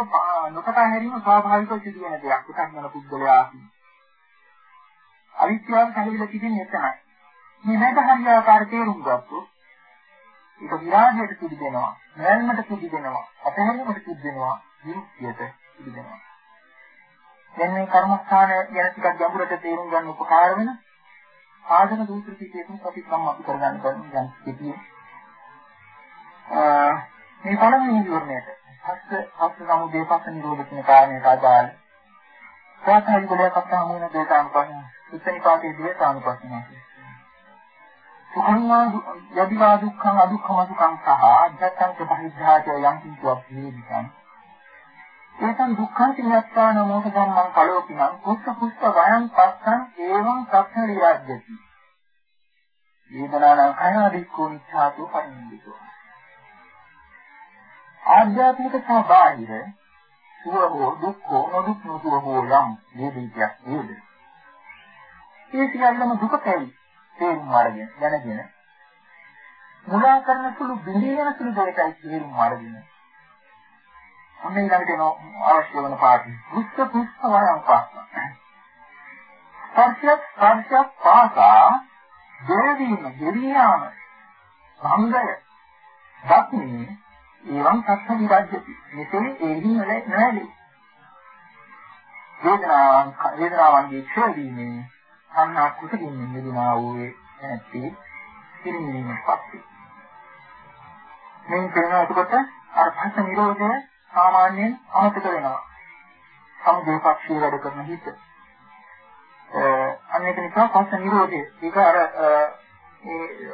නොකතා හැරීම ස්වාභාවිකව සිදු වෙන දෙයක්. එකක් යන පුද්ගලයා අවිද්‍යාව සංවිධිත තිබෙන්නේ එතනයි. මේ මැද හරිය ආකාර තේරුම් ගත්තොත් ඒක විරාජයට සිදු වෙනවා, නැල්මට සිදු වෙනවා, අපහැරීමට සිදු වෙනවා, විමුක්තියට සිදු වෙනවා. දැන් මේ කර්මස්ථාන ගැන ටිකක් ගැඹුරට තේරුම් ගන්න උපකාර වෙන ආධන දූත්‍ර පිටේකින් අපි සම් අපි කරගන්න බැරි යම් පිටියේ මේ පළවෙනි විවරණයට හස්ත හස්ත සමුදේ පස්ස නිරෝධ කියන කාරණයට අදාළ සාතයි ගොඩක් අත්හම වෙන දේතානුපස්සන උත්තනිපාතයේ දේතානුපස්සන සුඛංවා යදිවා දුක්ඛං අදුක්ඛම සුඛං සහ අධ්‍යාත්මික බහිද්ධාච යම් කිසිවක් වේදිකං ඒකන් දුක්ඛං සිඤ්ඤත්තාන මොහ ධම්මං කලෝකිනං කුස්ස කුස්ස වයං පස්සං ඒවං සක්ඛරියද්දති වේදනානං කයදික්ඛෝ නිච්ඡාතු පරිනිද්දෝ ආධ්‍යාත්මික සහ බාහිර සුව හෝ දුක් හෝ නොදුක් නොසුව හෝ යම් වේදිකයක් වේද ඒ සියල්ලම දුකයි තේරුම් අරගෙන දැනගෙන මුලා කරන සුළු බිඳින සුළු දෙයකයි තේරුම් අරගෙන ඔන්න ඊළඟට එන අවශ්‍ය වෙන පාඩි. පුස්ත පුස්ත වරන් පාස්ස. පර්ශයක් පර්ශයක් පාසා දෙවීම දෙවියාම සංගය දක්නේ ඒවම් සත්‍ය විරාජ්‍යති. මෙතන ඒහි නැලේ. වේදනාවන් වේදනාවන්ගේ ක්ෂේදීමේ අන්නා කුසකින් නිදිනා වූ නැති පිරිමිනීමක් පස්සේ. මේ කරන එතකොට අර භස නිරෝධය සාමාන්‍යයෙන් අමතක වෙනවා. සමුදේපක්ෂී වැඩ කරන හිත. අනේක නිසා පස්ස නිරෝධය. ඒක අර ඒ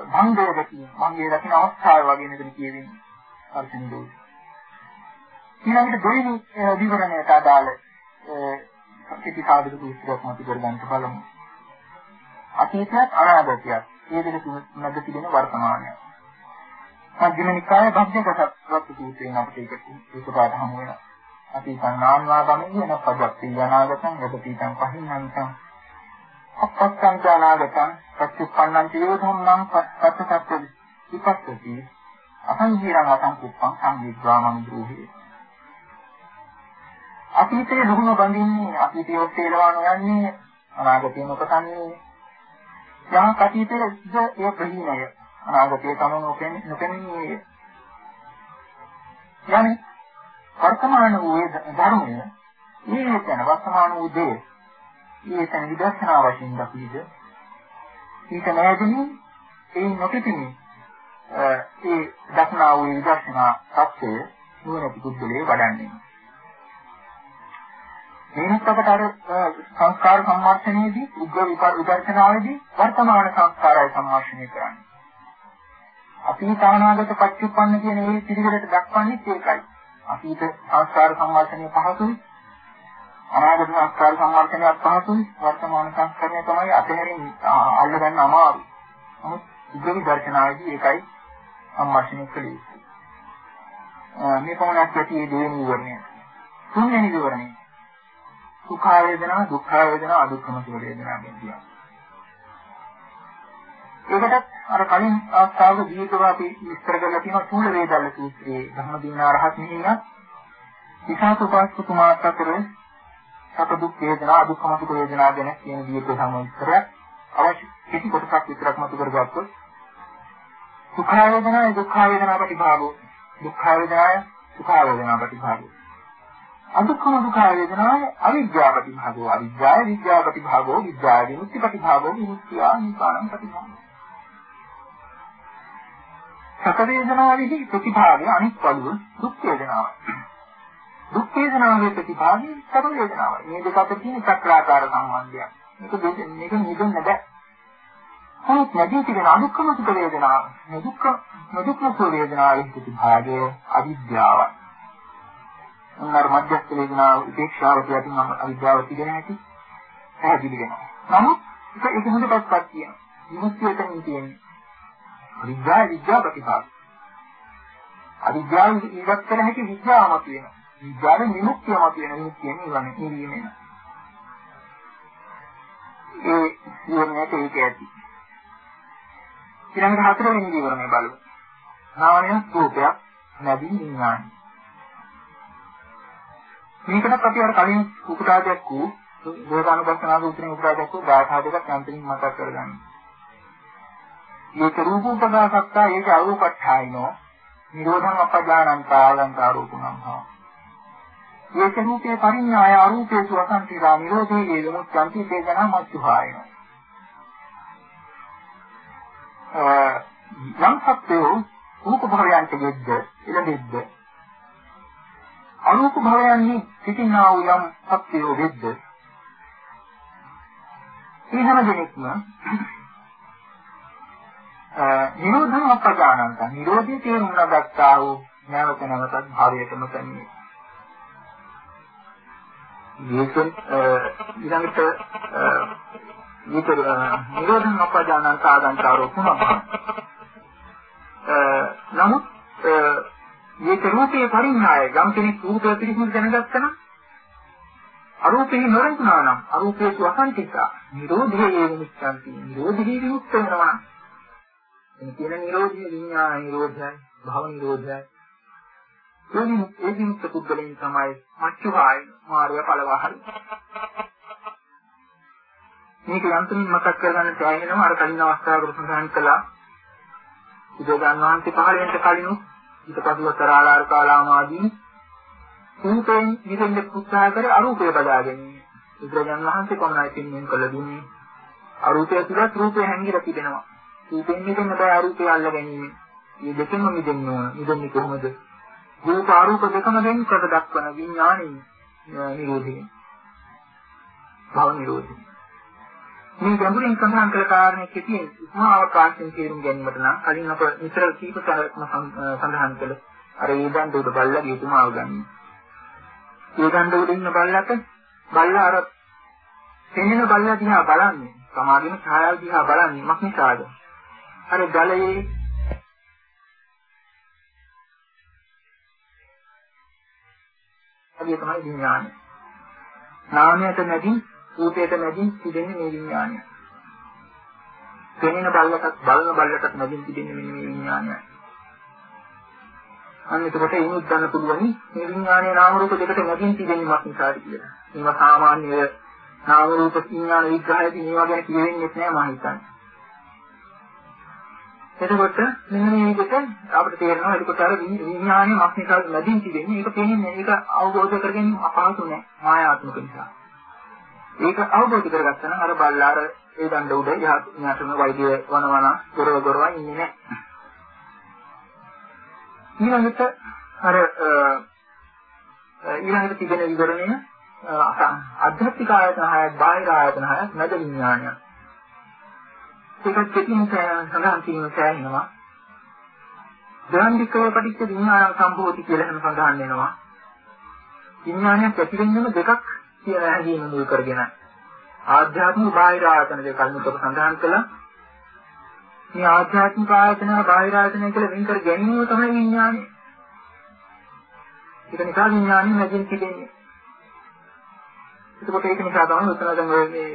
භංගය දකින්න. භංගය දකින්න අවස්ථාව වගේ නේද කියවෙන්නේ. පස්ස නිරෝධය. ඊළඟට දෙවෙනි විවරණයට අදාළ පිටි සාධක සූත්‍රයක් මත කරගන්න බලමු. අතීතයත් අනාගතයත් මේ දෙක තුනක් මැද තිබෙන වර්තමානයත්. මධ්‍යම නිකායේ භක්තිකසත් සූත්‍රයෙන් අපිට ඒක ඒකපාත හමු වෙනවා. අපි සංනාම්වා ගමනේ වෙන පදක්ති අනාගතං යදපීතං පහින්නන්තං අපස්සං අනාගතං පච්චුප්පන්නං චිරෝධම්මං පස්සසත්ති විපස්සති අසංජීරං අසංකුප්පං සංවිද්වාමං දුහි අතීතයේ දුහුන බඳින්නේ අතීතයේ ඔස්සේලවන යන්නේ අනාගතේ නොපතන්නේ. යම් අතීතයේද ඒ ප්‍රහීනය. අනාගතයේ තම නොපෙනෙන්නේ. යන්නේ වර්තමාන වූ ධර්මය මේ තැන වර්තමාන වූ දේ මේ තැන විදර්ශනා වශයෙන් දකීද ඊට නැදෙන්නේ ඒ නොකිතිනේ ඒ දක්නා වූ විදර්ශනා සත්‍යය නුවණති බුද්ධලේ වඩන්නේ මේනත් අපට අර සංස්කාර සම්මාර්ෂණයේදී උග්‍ර විදර්ශනාවේදී වර්තමාන සංස්කාරය සම්මාර්ෂණය කරන්නේ අතීත අනාගත පච්චුප්පන්න කියන මේ පිළිවෙලට දක්වන්නේ ඒකයි අතීත සංස්කාර සම්වර්ධනය පහසුයි. අනාගත සංස්කාර සම්වර්ධනය පහසුයි. වර්තමාන සංස්කරණය තමයි අතහැරින් අල්ලගන්න අමාරුයි. නමුත් ඉදිරි දර්ශනාවේදී ඒකයි සම්වර්ධනය කළේ. මේ පමණක් ඇති දෙවෙනි විවරණය. තුන්වෙනි විවරණය. සුඛ වේදනා, දුක්ඛ වේදනා, අදුක්ඛම සුඛ වේදනා කියනවා. ඒකටත් අර කලින් අවස්ථාවක දීර්ඝව අපි විස්තර කරලා තියෙන චූල වේදල්ල සූත්‍රයේ ධර්ම දිනා රහත් මිනිහා විසාක උපාසකතුමා අතර සැප දුක් වේදනා අදුක්කම සුඛ වේදනා ගැන කියන දීර්ඝ සම්විස්තරයක් අවශ්‍ය කිසි කොටසක් විතරක් මතු කරගත්තොත් සුඛ වේදනා දුක්ඛ වේදනා ප්‍රතිභාගෝ දුක්ඛ වේදනාය සුඛ වේදනා ප්‍රතිභාගෝ අදුක්ඛම දුක්ඛ වේදනාය අවිද්‍යාව ප්‍රතිභාගෝ අවිද්‍යාව විද්‍යාව ප්‍රතිභාගෝ විද්‍යාව විමුක්ති ප්‍රතිභාගෝ විමුක්තිය නිපාණං ප්‍රතිභාගෝ සැප වේදනාවේදී ප්‍රතිභාගය අනිත් පළුව දුක් වේදනාව. දුක් වේදනාවේ ප්‍රතිභාගය සැප වේදනාව. මේ දෙක අතර තියෙන චක්‍රාකාර සම්බන්ධයක්. මේක මේක නිදෙන්න බෑ. කොහොමද නැදී තිබෙන අදුක්කම සුඛ වේදනාව. නෙදුක්ක නෙදුක්ක සුඛ වේදනාවේ ප්‍රතිභාගය අවිද්‍යාවයි. උන්වර මධ්‍යස්ථ වේදනාව උපේක්ෂාව කියතින් අවිද්‍යාව තිබෙන හැටි පැහැදිලි වෙනවා. නමුත් ඒක හොඳ පැත්තක් තියෙනවා. විමුක්තියෙන් තියෙන්නේ විද්‍යාව විද්‍යාව ප්‍රතිපාද. අවිද්‍යාව ඉවත් කරන හැටි විද්‍යාවම තියෙනවා. විද්‍යාවේ විමුක්තියම තියෙන විමුක්තිය නිවන නිවීමෙන. ඒ නිවනට ඒක ඇති. ඊළඟට හතරවෙනි විවරණය බලමු. නාමය රූපයක් නැදී විඥානයි. මේකටත් අපි අර කලින් උපකාරයක් වූ දෝෂානුපස්සනාව උත්තරින් උපකාරයක් වූ ගාථා දෙකක් අන්තිමින් මතක් කරගන්න. මේක රූපෝපදාසත්තා ඒක අරූපට්ඨායිනෝ නිරෝධං අපජානන්තා අලංකාරෝපණං හා ඒක රූපේ පරිඥාය අරූපේසු අසංතිරා නිරෝධේ වේදමුච්ඡන්ති තේජන මච්චුහායනෝ යම් සත්‍යෝ රූප භවයන්ට යෙද්ද එළඹෙද්ද අරූප භවයන්හි සිටිනා වූ යම් සත්‍යෝ වෙද්ද ඒ හැම දෙනෙක්ම නිරෝධං අපජානන්ත නිරෝධය තේරුම් නොගත්තා වූ නැවත නැවතත් භාවයටම පැමිණේ. මේක ඊළඟට විතර නිරෝධං අපජානන්ත ආදන්තාරෝ පුනః. නමුත් මේක රූපේ පරිඥාය ගම් කෙනෙක් රූපය පිළිසින් දැනගත්තා නම් අරූපේ නොරන්නා නම් අරූපේ සුවසන්තිකා නිරෝධයේ විමුක්තිය නිරෝධී විමුක්ත වෙනවා මේ කියන නිරෝධය විඥාන නිරෝධයයි භව නිරෝධයයි එනි ඒ විමුක්ත පුද්ගලයන් තමයි මච්චුහාය මාර්ගය පළවහරි මේක යන්ත්‍රමින් මතක් කරගන්න තෑගෙනවා අර කලින් අවස්ථාවකට සඳහන් කළා බුදුගාන වහන්සේ පහළ වෙනට කලින් ඊට පසුව තරාලාර කාලාමාදී රූපයෙන් නිදෙන්න උත්සාහ කර අරූපය බදා ගැනීම බුදුරජාණන් වහන්සේ කොමනයි පින්නෙන් කළ දුන්නේ අරූපය තුළ රූපය හැංගිලා තිබෙනවා රූපෙන් මිදෙන්න බෑ අරූපය අල්ල ගැනීම. මේ දෙකම මිදෙන්න ඕන. මිදෙන්නේ කොහොමද? රූප අරූප දෙකම වෙන් කොට දක්වන විඥානයේ නිරෝධය. භව නිරෝධය. මේ ගැඹුරින් සඳහන් කළ කාරණේ කෙටියෙන් උපමා අවකාශයෙන් තේරුම් ගැනීමට නම් කලින් අප විතර කීප සැරයක්ම සඳහන් කළ අර ඊදන් උඩ බල්ලගේ උපමාව ගන්න. ඊදන් උඩ ඉන්න බල්ලට බල්ලා අර පෙනෙන බල්ලා දිහා බලන්නේ සමාධින ඡායාව දිහා බලන්නේ මක් නිසාද? අර ජලයේ අදිය තමයි විඥානය. නාමයට නැදින් රූපයට නැදින් තිබෙන්නේ මේ විඥානය. පෙනෙන බල්ලටත් බලන බල්ලටත් නැදින් තිබෙන්නේ මෙන්න මේ විඥානය. අන්න එතකොට එමුත් ගන්න පුළුවනි මේ විඥානයේ නාම රූප දෙකට නැදින් තිබෙන්නේ මොකක් නිසාද කියලා. මේවා සාමාන්‍ය නාම රූප විඥාන විග්‍රහයේදී මේවා ගැන කියෙන්නේ නැහැ මම හිතන්නේ. එතකොට මෙන්න මේ විදිහට අපිට තේරෙනවා එතකොට අර විඥානයේ මක්නිකල් ලැබින් තිබෙන්නේ ඒක පේන්නේ ඒක අවබෝධ කරගන්න අපහසු නෑ මායාත්මක නිසා. ඒක අවබෝධ කරගත්තා නම් අර බල්ලාර ඒ දණ්ඩ උඩ යහත්ම වෛද්‍ය වනවන දොරව දොරව ඉන්නේ නෑ. ඊළඟට අර ඊළඟට තිබෙන විවරණය අධ්‍යාත්මික ආයතන හයක් බාහිර ආයතන හයක් නැද විඥානය. ඒක කෙටින් සඳහන් කිරීම සෑහෙනවා. දවන්දිකව පටිච්ච විඥාන සම්භෝධි කියලා හැම සඳහන් වෙනවා. විඥානයක් ඇති වෙන්නම දෙකක් කියලා හැදීම මුල් කරගෙන ආධ්‍යාත්මික බාහිර ආයතන දෙකක් මෙතන සඳහන් කළා. මේ ආධ්‍යාත්මික ආයතන බාහිර ආයතන කියලා වෙන් කර ගැනීම තමයි විඥානය. ඒක නිසා විඥානය නැගින් තිබෙන්නේ. එතකොට ඒක නිසා තමයි උතන දැන් ඔය මේ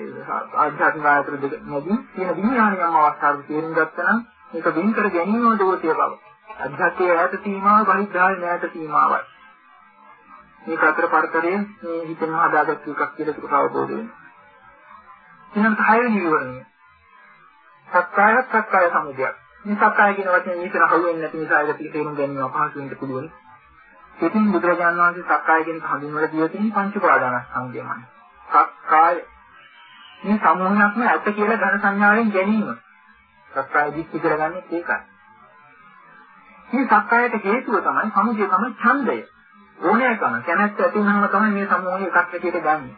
ආධ්‍යාත්මික ආයතන දෙක නැගින් තියෙන විඥානයම අවස්ථාවේ තේරුම් ගත්තා නම් ඒක වෙන් කර ගැනීම දෝෂය බව. අධ්‍යාත්මයේ ඈත සීමාව බහිද්ධාය නැත සීමාවයි. මේක අතර පරතරය මේ හිතෙන හදාගත්ත එකක් කියලා ඒක අවබෝධ වෙනවා. එහෙනම් හයවෙනි විවරණය. සක්කාය සක්කාය සමුදයක්. මේ සක්කාය කියන වචනේ ඊතර හවුවෙන්නේ නැති නිසා ඒක තේරුම් ගැනීම අපහසු වෙන්න පුළුවන්. ඉතින් බුදුරජාණන් වහන්සේ සක්කාය කියන හඳුන්වලා දීලා තියෙන පංච උපාදානස්කන්ධයමයි. සක්කාය මේ සමූහයක්ම ඇත කියලා ඝන සංඥාවෙන් ගැනීම. සක්කාය දික්ක කියලා ගන්න ඒකයි. මේ සක්කායට හේතුව තමයි සමුදය තමයි ඡන්දය. ඕනෑකම කැමැත්ත ඇති වුනහම තමයි මේ සමූහය එකක් හැටියට ගන්නෙ.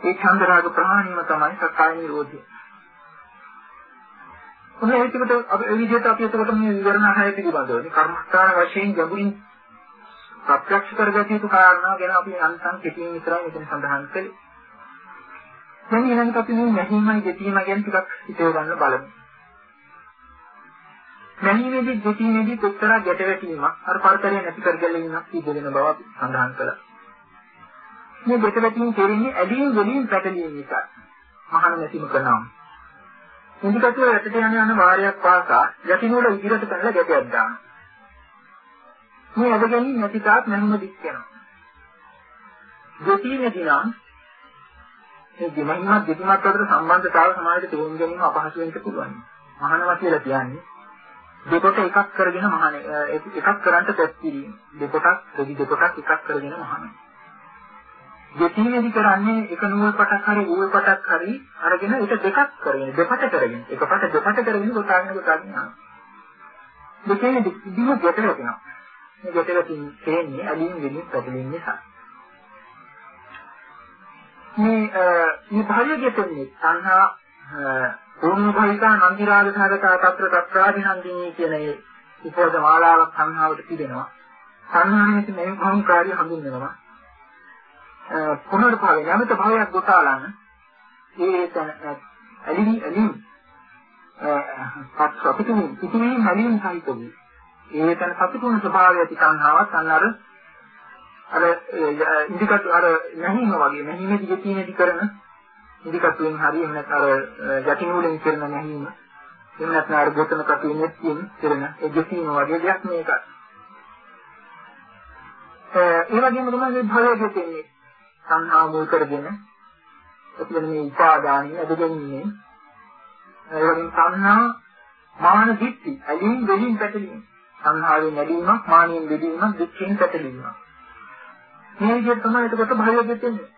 ඒ ඡන්ද රාග ප්‍රහාණයම තමයි සක්කාය නිරෝධය. ඔන්න ඒකට අපි ඒ විදිහට අපි එතකොට මේ විවරණ හය පිළිබඳව මේ කර්මස්ථාන වශයෙන් ගැඹුරින් ප්‍රත්‍යක්ෂ කරගatiya යුතු කාරණා ගැන අපි අන්තම් කෙටියෙන් විතරයි මෙතන සඳහන් කළේ. දැන් ඊළඟට අපි මේ නැහිමයි දෙතීම ගැන ටිකක් හිතව ගන්න බලමු. නැහිමේදී දෙතීමේදී කොතරම් ගැටවැටීමක් අර පරතරය නැති කරගැලීමක් සිදු වෙන බව අපි සඳහන් කළා. මේ ගැටවැටීම් කෙරෙන්නේ ඇදීම් වලින් පැටලීම නිසා. මහාන නැතිම කරනවා. ඉන්දිකටුව යටට යන යන වාරයක් පාසා යටිනූල ඉදිරියට කරලා ගැටයක් දානවා. මේ අද ගැනීම නැති තාක් නැහිම දික් වෙනවා. දෙතිනේදී නම් මේ දෙමහිමත් දෙතිමත් අතර සම්බන්ධතාව සමාජයට තේරුම් ගැනීම අපහසු වෙන්න පුළුවන්. මහානවා කියලා කියන්නේ දෙකොට එකක් කරගෙන මහාන එකක් කරන්ට පැත්තිරීම. දෙකොටක් දෙවි දෙකොටක් එකක් කරගෙන මහාන. දෙතිනේදී කරන්නේ එක නූල් පටක් හරි ඌල් පටක් හරි අරගෙන ඒක දෙකක් කරගෙන දෙපට කරගෙන එක පට දෙපට කරගෙන ගොතාගෙන ගොතාගෙන යනවා. දෙකේ දින ගැට වෙනවා. මේ ගැටලකින් තේන්නේ අලින් වෙලින් පැටලෙන නිසා. මේ මේ භාව්‍යකෙන්නේ සංහා ඕනභවිකා නන්දිරාග සාගතා తත්‍ර తත්‍රාදීනන්දිනී කියන ඒ උපෝද මාලාවක් සංහාවට තිබෙනවා. සංහානෙත් මේ භවංකාරී හඳුන්වනවා. පුනර්භවය යමිත භවයක් ගොතාලන්න ඒ තන අලිවි අලින් පත් අපිට පිටිනේ මලින් සහිතවි. ඒකන සතුටුන ස්වභාවය ඇති සංහාවක් අන්න අර අර ඉන්දිකට් අර නැහිම වගේ නැහිමේදී ගෙතිනේදී කරන ඉන්දිකට්ුවෙන් හරි එහෙම නැත්නම් අර යටිනූලෙන් කරන නැහිම එහෙම නැත්නම් අර ගොතන කටුවෙන් තියෙන කරන ඒ ගෙතීම වගේ දෙයක් මේක. ඒ වගේම තමයි මේ භවය ගෙතෙන්නේ සංහා මුල් කරගෙන එතන මේ උපාදානිය අදගෙන්නේ ඒ වගේම සංහා මාන දිට්ඨි අලින් දෙලින් පැටලීම. සංහාවෙන් නැදීමක් මානියෙන් දෙදීමක් දුක්ඛෙන් පැටලීමක්. මේ විදිහට තමයි එතකොට භවය දෙන්නේ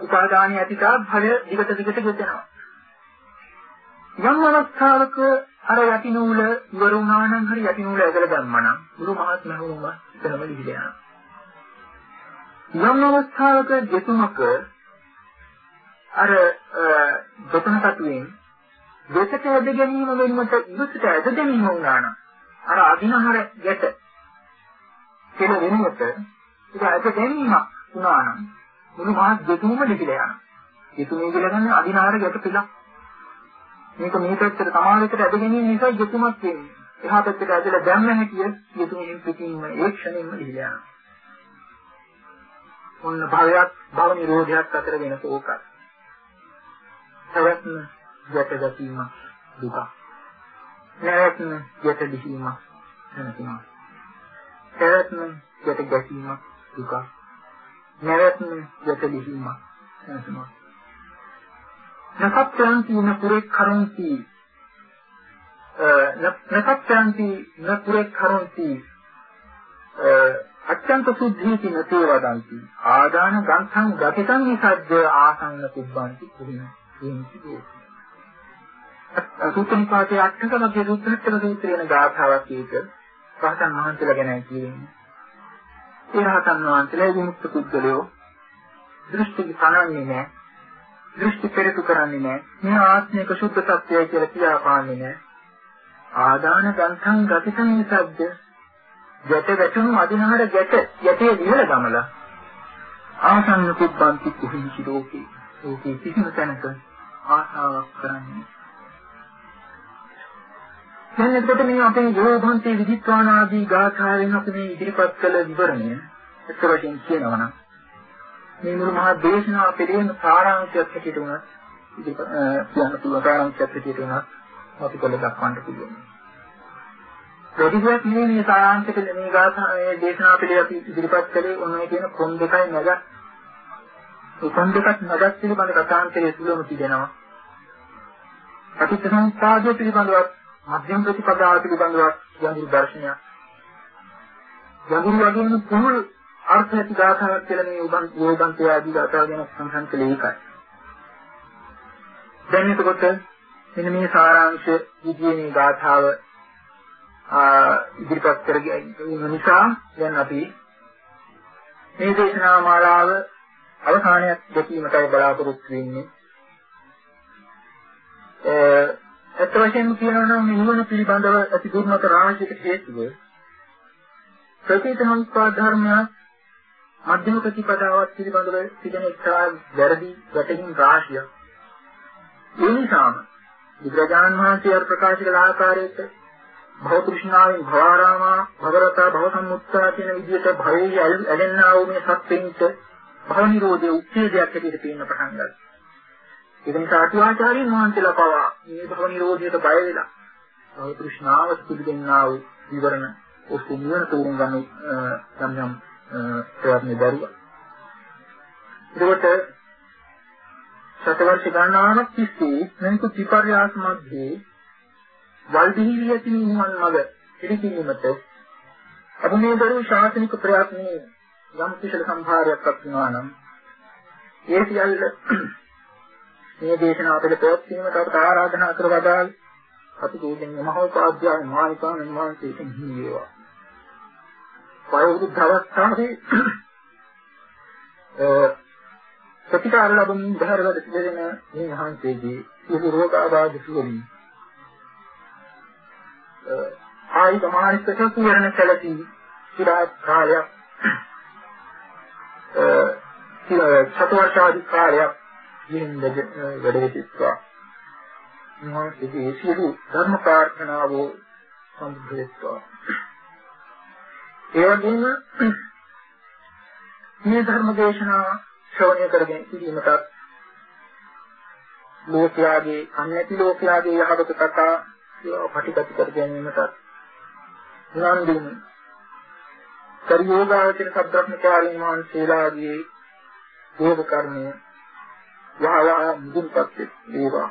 උපාදානිය ඇතිකා භවය දිගට දිගට ගෙතෙනවා. යම් අවස්ථාවක අර යටි නූල ඉවර වුණා නම් හරි යටි නූල ඇදලා දැම්මනම් මුළු මහත් මහුම එතනම ලිහිලා යනවා යම් අවස්ථාවක දෙතුමක අර දෙතන කටුවෙන් දෙසට ඇද ගැනීම වෙනුවට ඉවසට ඇද ගැනීම වුණා නම් අර අදිනහර ගැට කියන වෙනුවට ඒක ඇද ගැනීමක් වුණා නම් මුළු මහත් දෙතුම දෙකලා යනවා. දෙතුමේ කියලා ගන්න අදිනහර ගැට පිළක්. මේක මේ පැත්තට සමාවෙකට ඇද ගැනීම නිසා දෙතුමක් වෙන්නේ. එහා පැත්තට ඇදලා දැම්ම හැටිය දෙතුමෙන් පිටින්ම ඒ ක්ෂණයෙන්ම ඉහිලා යනවා. ඔන්න භවයක් භව නිරෝධයක් අතර වෙනස ඕකයි. තවත්ම ගැට ගැසීම දුක. නැවැත්ම ගැට දිසීම නැතිනම්. තවත්ම ගැට ගැසීම දුක. නැවැත්ම යතලිහිම සනසනවා නසත්‍යන්ති නපුරේ කරන්ති නසත්‍යන්ති නපුරේ කරන්ති. අත්‍යන්ත සුද්ධීති නතේ වදන්ති. ආදාන ගන්ධං ගතිතං විසජ්ජ ආසන්න කුබ්බන්ති කුහින කියන්ති සූත්‍රනිපාතයේ අටක වගේ සූත්‍රහතර සූත්‍රයන ගාථාවක් ඒක. රහතන් වහන්සේලා ගැන කියන්නේ. ඒ රහතන් වහන්සේලා විමුක්ත පුද්ගලයෝ දෘෂ්ටි කනන්නේ නැහැ. දෘෂ්ටි පෙරතු කරන්නේ නැහැ. මේ ආත්මික සුද්ධ සත්‍යය කියලා කියාපාන්නේ නැහැ. ආදාන ගන්ධං ගතිතං නිසද්ද ගැට වැටුණු අදිනහර ගැට යටේ විහල ගමලා ආසන්න කුබ්බන්ති කුහිංචි ලෝකේ ලෝකේ කිසිම තැනක ආසාවක් කරන්නේ දැන් එතකොට මේ අපේ යෝභන්ති විදිත්වාන ආදී ගාථාවෙන් අපි මේ ඉදිරිපත් කළ විවරණය එක්ක වශයෙන් කියනවා නම් මේ මුළු මහා දේශනාව පිළිවෙන සාරාංශයක් හැටියට උනත් කියන්න පුළුවන් සාරාංශයක් හැටියට උනත් අපි කළ දක්වන්න පුළුවන්. ප්‍රතිපලයක් නෙමෙයි මේ සාරාංශ පිළ මේ ගාථා මේ දේශනාව පිළිවෙල අපි ඉදිරිපත් කළේ ඔන්නේ කියන කොන් දෙකයි නැග ඒ කොන් දෙකක් නැගත් පිළිබඳ කථාන්තරයේ තුලම තිබෙනවා. ප්‍රතිසංස්පාදයේ පිළිබඳව මධ්‍යම ප්‍රතිපදාව පිළිබඳව ගැඹුරු දර්ශනයක්. ගැඹුරු වගේම පුහුණු අර්ථ ඇති ගාථාවක් කියලා මේ උබන් යෝගන්තය ආදී ගාථා ගැන සඳහන් කළේ ඒකයි. දැන් එතකොට මෙන්න මේ සාරාංශ විදියේ මේ ගාථාව ඉදිරිපත් කරගෙන නිසා දැන් අපි මේ දේශනා මාලාව අවසානයක් දැකීමටයි බලාපොරොත්තු වෙන්නේ. ඇත්ත වශයෙන්ම කියනවා නම් නිවන පිළිබඳව ඇති දුර්මත රාශියක හේතුව ප්‍රතිසංස්කාර ධර්මයක් මධ්‍යම ප්‍රතිපදාවක් පිළිබඳව තිබෙන එක්තරා වැරදි ගැටහින් රාශියක්. ඒ නිසාම බුදුරජාණන් වහන්සේ අර ප්‍රකාශ කළ ආකාරයට භව තෘෂ්ණාවෙන් භවරාමා භවරතා භව සම්මුත්තා කියන විදිහට භවයේ ඇලෙන්නා වූ මේ සත්‍යෙන්ට භව නිරෝධයේ උච්ඡේදයක් හැටියට පේන්න පටන් ගන්නවා. ඒක නිසා අටුවාචාර්යන් වහන්සේලා පවා මේ භව නිරෝධයට බය වෙලා භව තෘෂ්ණාව පිළිගන්නා වූ විවරණ ඔස්සේ නිවන තෝරුම් ගන්න යම් යම් ප්‍රයත්න දරුවා. ඒකට සතවර්ෂ ගණනාවක් තිස්සේ මෙන්ක විපර්යාස මැද්දේ වල්දිහි යති නිවන් මඟ පිළිකිරීමට අප මේ දරු ශාසනික ප්‍රයත්නයේ යම් කිසි සම්භාරයක් අත්වෙනවා නම් ඒ සියල්ල මේ දේශනාව අපිට පැවැත්වීමට අපට ආරාධනා කර වදාල් අපි කියන්නේ මහෝපාද්‍යය මහානිකාණන් වහන්සේට හිමිවේවා. වයෝවෘද්ධ අවස්ථාවේ ප්‍රතිකාර ලැබමින් බහැරවද සිටින මේ මහන්සියගේ සියලු රෝගාබාධ සුවමින් ආයික මානසික සුවරණ සැලසී চিරා කාලයක් සතවර්ෂාදී කාලයක් යෙන් වැඩ සිටවා මහත්කේ සියලු ධර්ම ප්‍රාර්ථනාව සම්පූර්ණත්වා ඒ වගේම මේ ධර්ම දේශනා ශ්‍රවණය කරගෙන ඉඳීමට ලෝකයාගේ අන්නති ලෝකයාගේ යහපත කතා පටිගත කර ගැනීමට උනන්දුන් පරියෝගාවචර සබ්‍රහ්මචාරීන් වහන්සේලාගේ යෝග කර්මය වහවා මුදුන්පත් වේවා.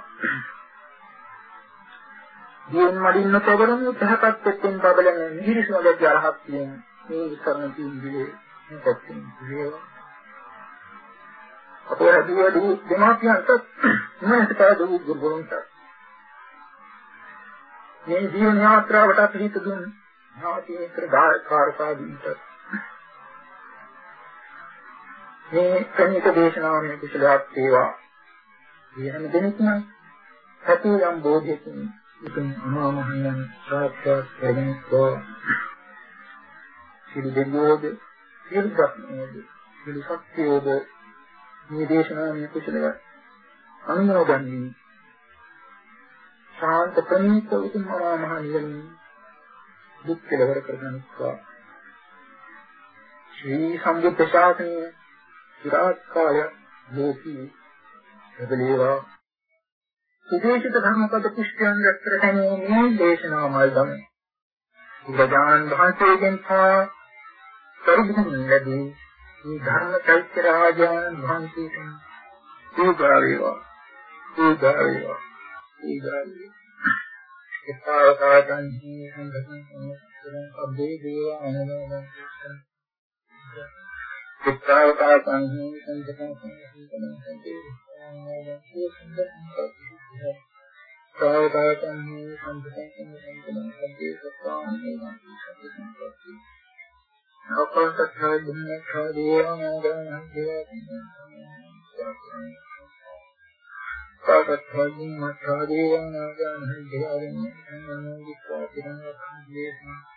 දියෙන් මඩින්න තවරමු තහපත් පෙත්තෙන් බබලන මිහිරිස් නොදැක අරහත් කියන මේ විකරණ තියෙන්නේ මේකෙන් වේවා. අපේ රජුගේ දෙමාපියන්ට මොනවද කරදු ගුරුතුන්ට මේ ජීවන යාත්‍රාවට හිත දුන්න නාතිකර කාර්යකාරීන්ට මේ ප්‍රණීත දේශනාව මේ කුසලයක් වේවා. කියන දෙනෙක්ම ඇති යම් බෝධියකින් ඉතින් අමාමහයන් සාක්ෂාත් කරගෙන තෝ සිළු දෙවියෝද සිළු ප්‍රඥෝද සිළු ශක්තියෝද මේ දේශනාව මේ කුසලයක් අනුමෝදන්නේ ශාන්ත ප්‍රණීත උතුම් මහ නිවන දුක් කෙලවර කරගන්නවා ශ්‍රී සම්බුද්ධ ශාසනය চিරාත් කාලයක් ලෝකී ලැබේවා සුදේශිත ධර්මපද පුෂ්ඨයන් රැස්කර ගැනීම මේ දේශනාවමයි ගමන. බුදුජානන් වහන්සේගෙන් පා පරිදුන් ලැබී. මේ ධර්ම චෛත්‍ය රාජානන් වහන්සේට. පූජා වේවා පූජා වේවා පූජා වේවා එපාවකාතං සංඝං සංඝං අබ්බේ දේව අනලෝකං එපාවකාතං සංඝං සංඝං සාවකාතං සංඝං සංඝං අබ්බේ සත්තාං අපසත්ථා දුන්නඛා දේවානාගානං දේවාතිනං පාපත්ථා දුන්නඛා දේවානාගානං දේවාතිනං වික්ඛාතිනං දේශං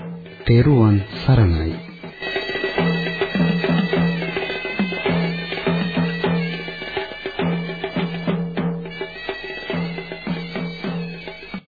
තෙරුවන් සරණයි.